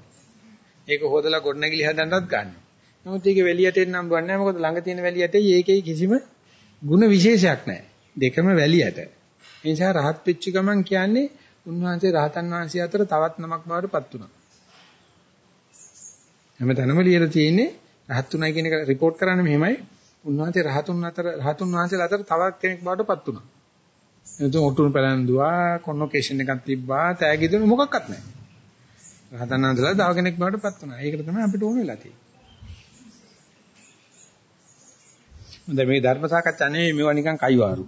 ඒක හොදලා ගොඩනැගිලි හදන්නත් ගන්න. නමුත් ඒක වැලියට නම් බන්නේ නැහැ මොකද ළඟ තියෙන වැලියටේ ඒකේ කිසිම ಗುಣ විශේෂයක් නැහැ. දෙකම වැලියට. ඒ නිසා රහත් වෙච්ච ගමන් කියන්නේ උන්වහන්සේ රහතන් වහන්සේ අතර තවත් නමක් බවට පත් වුණා. හැමතැනම ලියලා තියෙන්නේ රහත් උනායි කියන එක report කරන්නේ මෙහෙමයි. උන්වහන්සේ රහතුන් අතර රහතුන් වහන්සේලා අතර තවත් කෙනෙක් බවට පත් වුණා. එතකොට ඔටුන පැලන්දුවා, කොන්නොකේෂන් එකක් තිබ්බා, තෑගි දුන්න මොකක්වත් නැහැ. රහතන් වහන්සේලා තව කෙනෙක් බවට පත් වුණා. ඒකට තමයි අපිට ඕන වෙලා තියෙන්නේ. හොඳයි මේ ධර්ම සාකච්ඡා නෙවෙයි මේවා නිකන් කයිවාරු.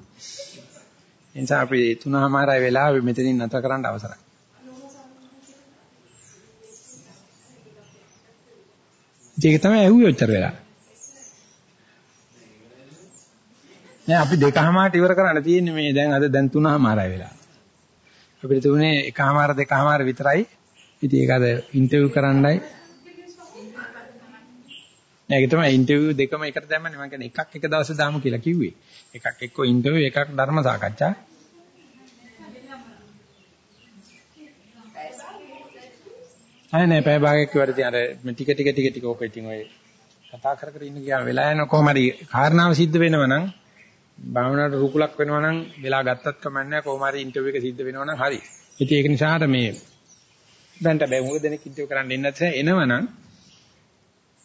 ඒ නිසා අපි තුනමාරයි වෙලාවෙ මෙතනින් නැතර කරන්න අවසරයි. ඒක තමයි ඇහුවේ ඔච්චර වෙලා. නෑ අපි දෙකමාරට ඉවර කරන්න තියෙන්නේ මේ දැන් අද දැන් තුනමාරයි වෙලා. අපිට තුනේ එකමාර දෙකමාර විතරයි. ඉතින් ඒක අද ඉන්ටර්විව් කරන්නයි. නෑ ඒක තමයි ඉන්ටර්විව් දෙකම එකට දැම්මනේ මම කියන්නේ එකක් එක දවසේ දාමු කියලා කිව්වේ. එකක් එක්ක ඉන්ටර්විව් එකක් ධර්ම සාකච්ඡා. අය නෑ පැය භාගයක් ඉවර තියන අර ටික ටික ටික ටික ඔක ඉතින් ඔය කතා කර කර ඉන්න ගියා වෙලා යන කොහම හරි කාරණාව සිද්ධ වෙනව නම් භාවනාවට රුකුලක් වෙනවා නම් වෙලා ගත්තත් කමන්නේ කොහොම හරි ඉන්ටර්විව් එක සිද්ධ වෙනවා නම් හරි. ඉතින් ඒක නිසා අර මේ දැන්ට බෑ මොකද දෙනෙක් ඉන්ටර්විව් කරන්න එන්නේ නැත්නම් එනවනම්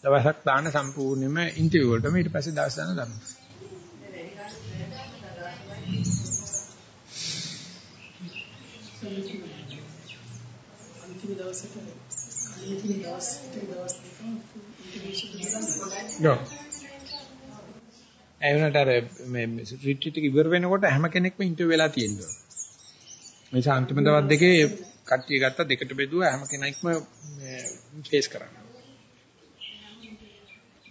දවසක් දාන්න සම්පූර්ණයෙන්ම ඉන්ටර්විව් වලටම ඊට පස්සේ දවස් දාන්න ළමයි. අන්තිම දවසට අන්තිම දවස් ටික දවස් දෙකක් ඉන්ටර්වියු නෝ. ඒ වුණාට අර මේ රිට්‍රීට් එක ඉවර වෙනකොට හැම කෙනෙක්ම ඉන්ටර්විව් වෙලා තියෙනවා. මේ අන්තිම දවස් දෙකේ කට්ටිය ගත්ත දෙකට බෙදුවා හැම කෙනෙක්ම ෆේස් කරනවා.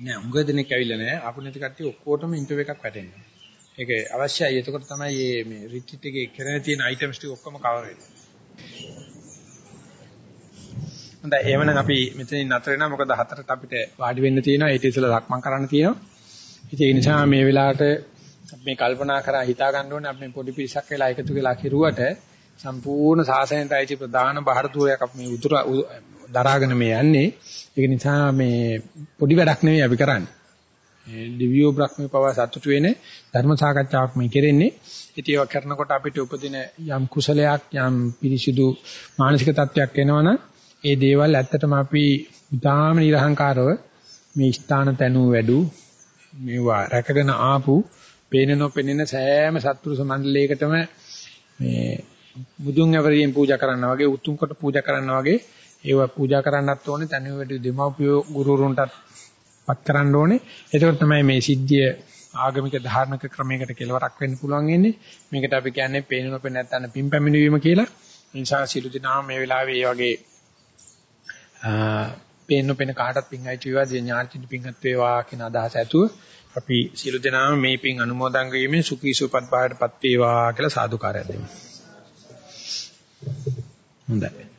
නෑ උඟ දෙනෙක් ඇවිල්ලා නෑ ආපු නැති කට්ටිය ඔක්කොටම ඉන්ටර්විව් එකක් වැටෙනවා. ඒක අවශ්‍යයි. එතකොට තමයි මේ රිට්‍රීට් එකේ කරන තියෙන අයිටම්ස් ටික ඔක්කොම කවර් වෙන්නේ. හොඳයි. එහෙමනම් අපි මෙතනින් නතර වෙනවා. මොකද හතරට අපිට වාඩි වෙන්න තියෙනවා. ඊට ඉස්සෙල්ලා ලක්මන් කරන්න තියෙනවා. ඉතින් ඒ නිසා මේ වෙලාවට අපි මේ කල්පනා කරා හිතා ගන්න ඕනේ අපි මේ පොඩි පිරිසක් වෙලා එකතු වෙලා කිරුවට සම්පූර්ණ සාසනයට අයිති ප්‍රධාන බහරතුරයක් අපි මේ උතුර දරාගෙන මේ යන්නේ. ඒක නිසා මේ පොඩි වැඩක් නෙවෙයි අපි කරන්නේ. මේ දිව්‍යෝ බ්‍රහ්මේ පව සතුටු වෙන ධර්ම සාකච්ඡාවක් මේ කෙරෙන්නේ. ඉතින් ඒක කරනකොට අපිට උපදින යම් කුසලයක් යම් පිරිසිදු මානසික තත්වයක් එනවනම් ඒ දේවල් ඇත්තටම අපි ඉතාම නිර්හංකාරව මේ ස්ථාන තැනු වැඩු මේවා රැකගෙන ආපු පේන නොපෙනෙන සෑම සත්පුරුෂ මණ්ඩලයකටම මේ මුදුන් ඇවරියෙන් පූජා කරනවා වගේ උතුම් කොට පූජා කරනවා වගේ ඒවා පූජා කරන්නත් ඕනේ. තනිව වැඩි දෙමව්පියෝ ගුරුවරුන්ටත් පත් කරන්න ඕනේ එතකොට තමයි මේ සිද්ධිය ආගමික ධාර්මික ක්‍රමයකට කෙලවරක් වෙන්න පුළුවන් ඉන්නේ මේකට අපි කියන්නේ පේන නොපෙනෙන නැත්නම් පින් පැමිණීම කියලා නිසා සිළු දිනා මේ වෙලාවේ මේ වගේ පේන්න පේන කාටත් පිං අයිති වේවා දිය ඥාතිට පිංහත් වේවා කියන අදහස ඇතුව අපි සියලු දෙනාම මේ පිං අනුමෝදන් වීමෙන් සුඛී සුවපත් භාවයටපත් වේවා කියලා සාදුකාරයක් දෙමු. හොඳයි.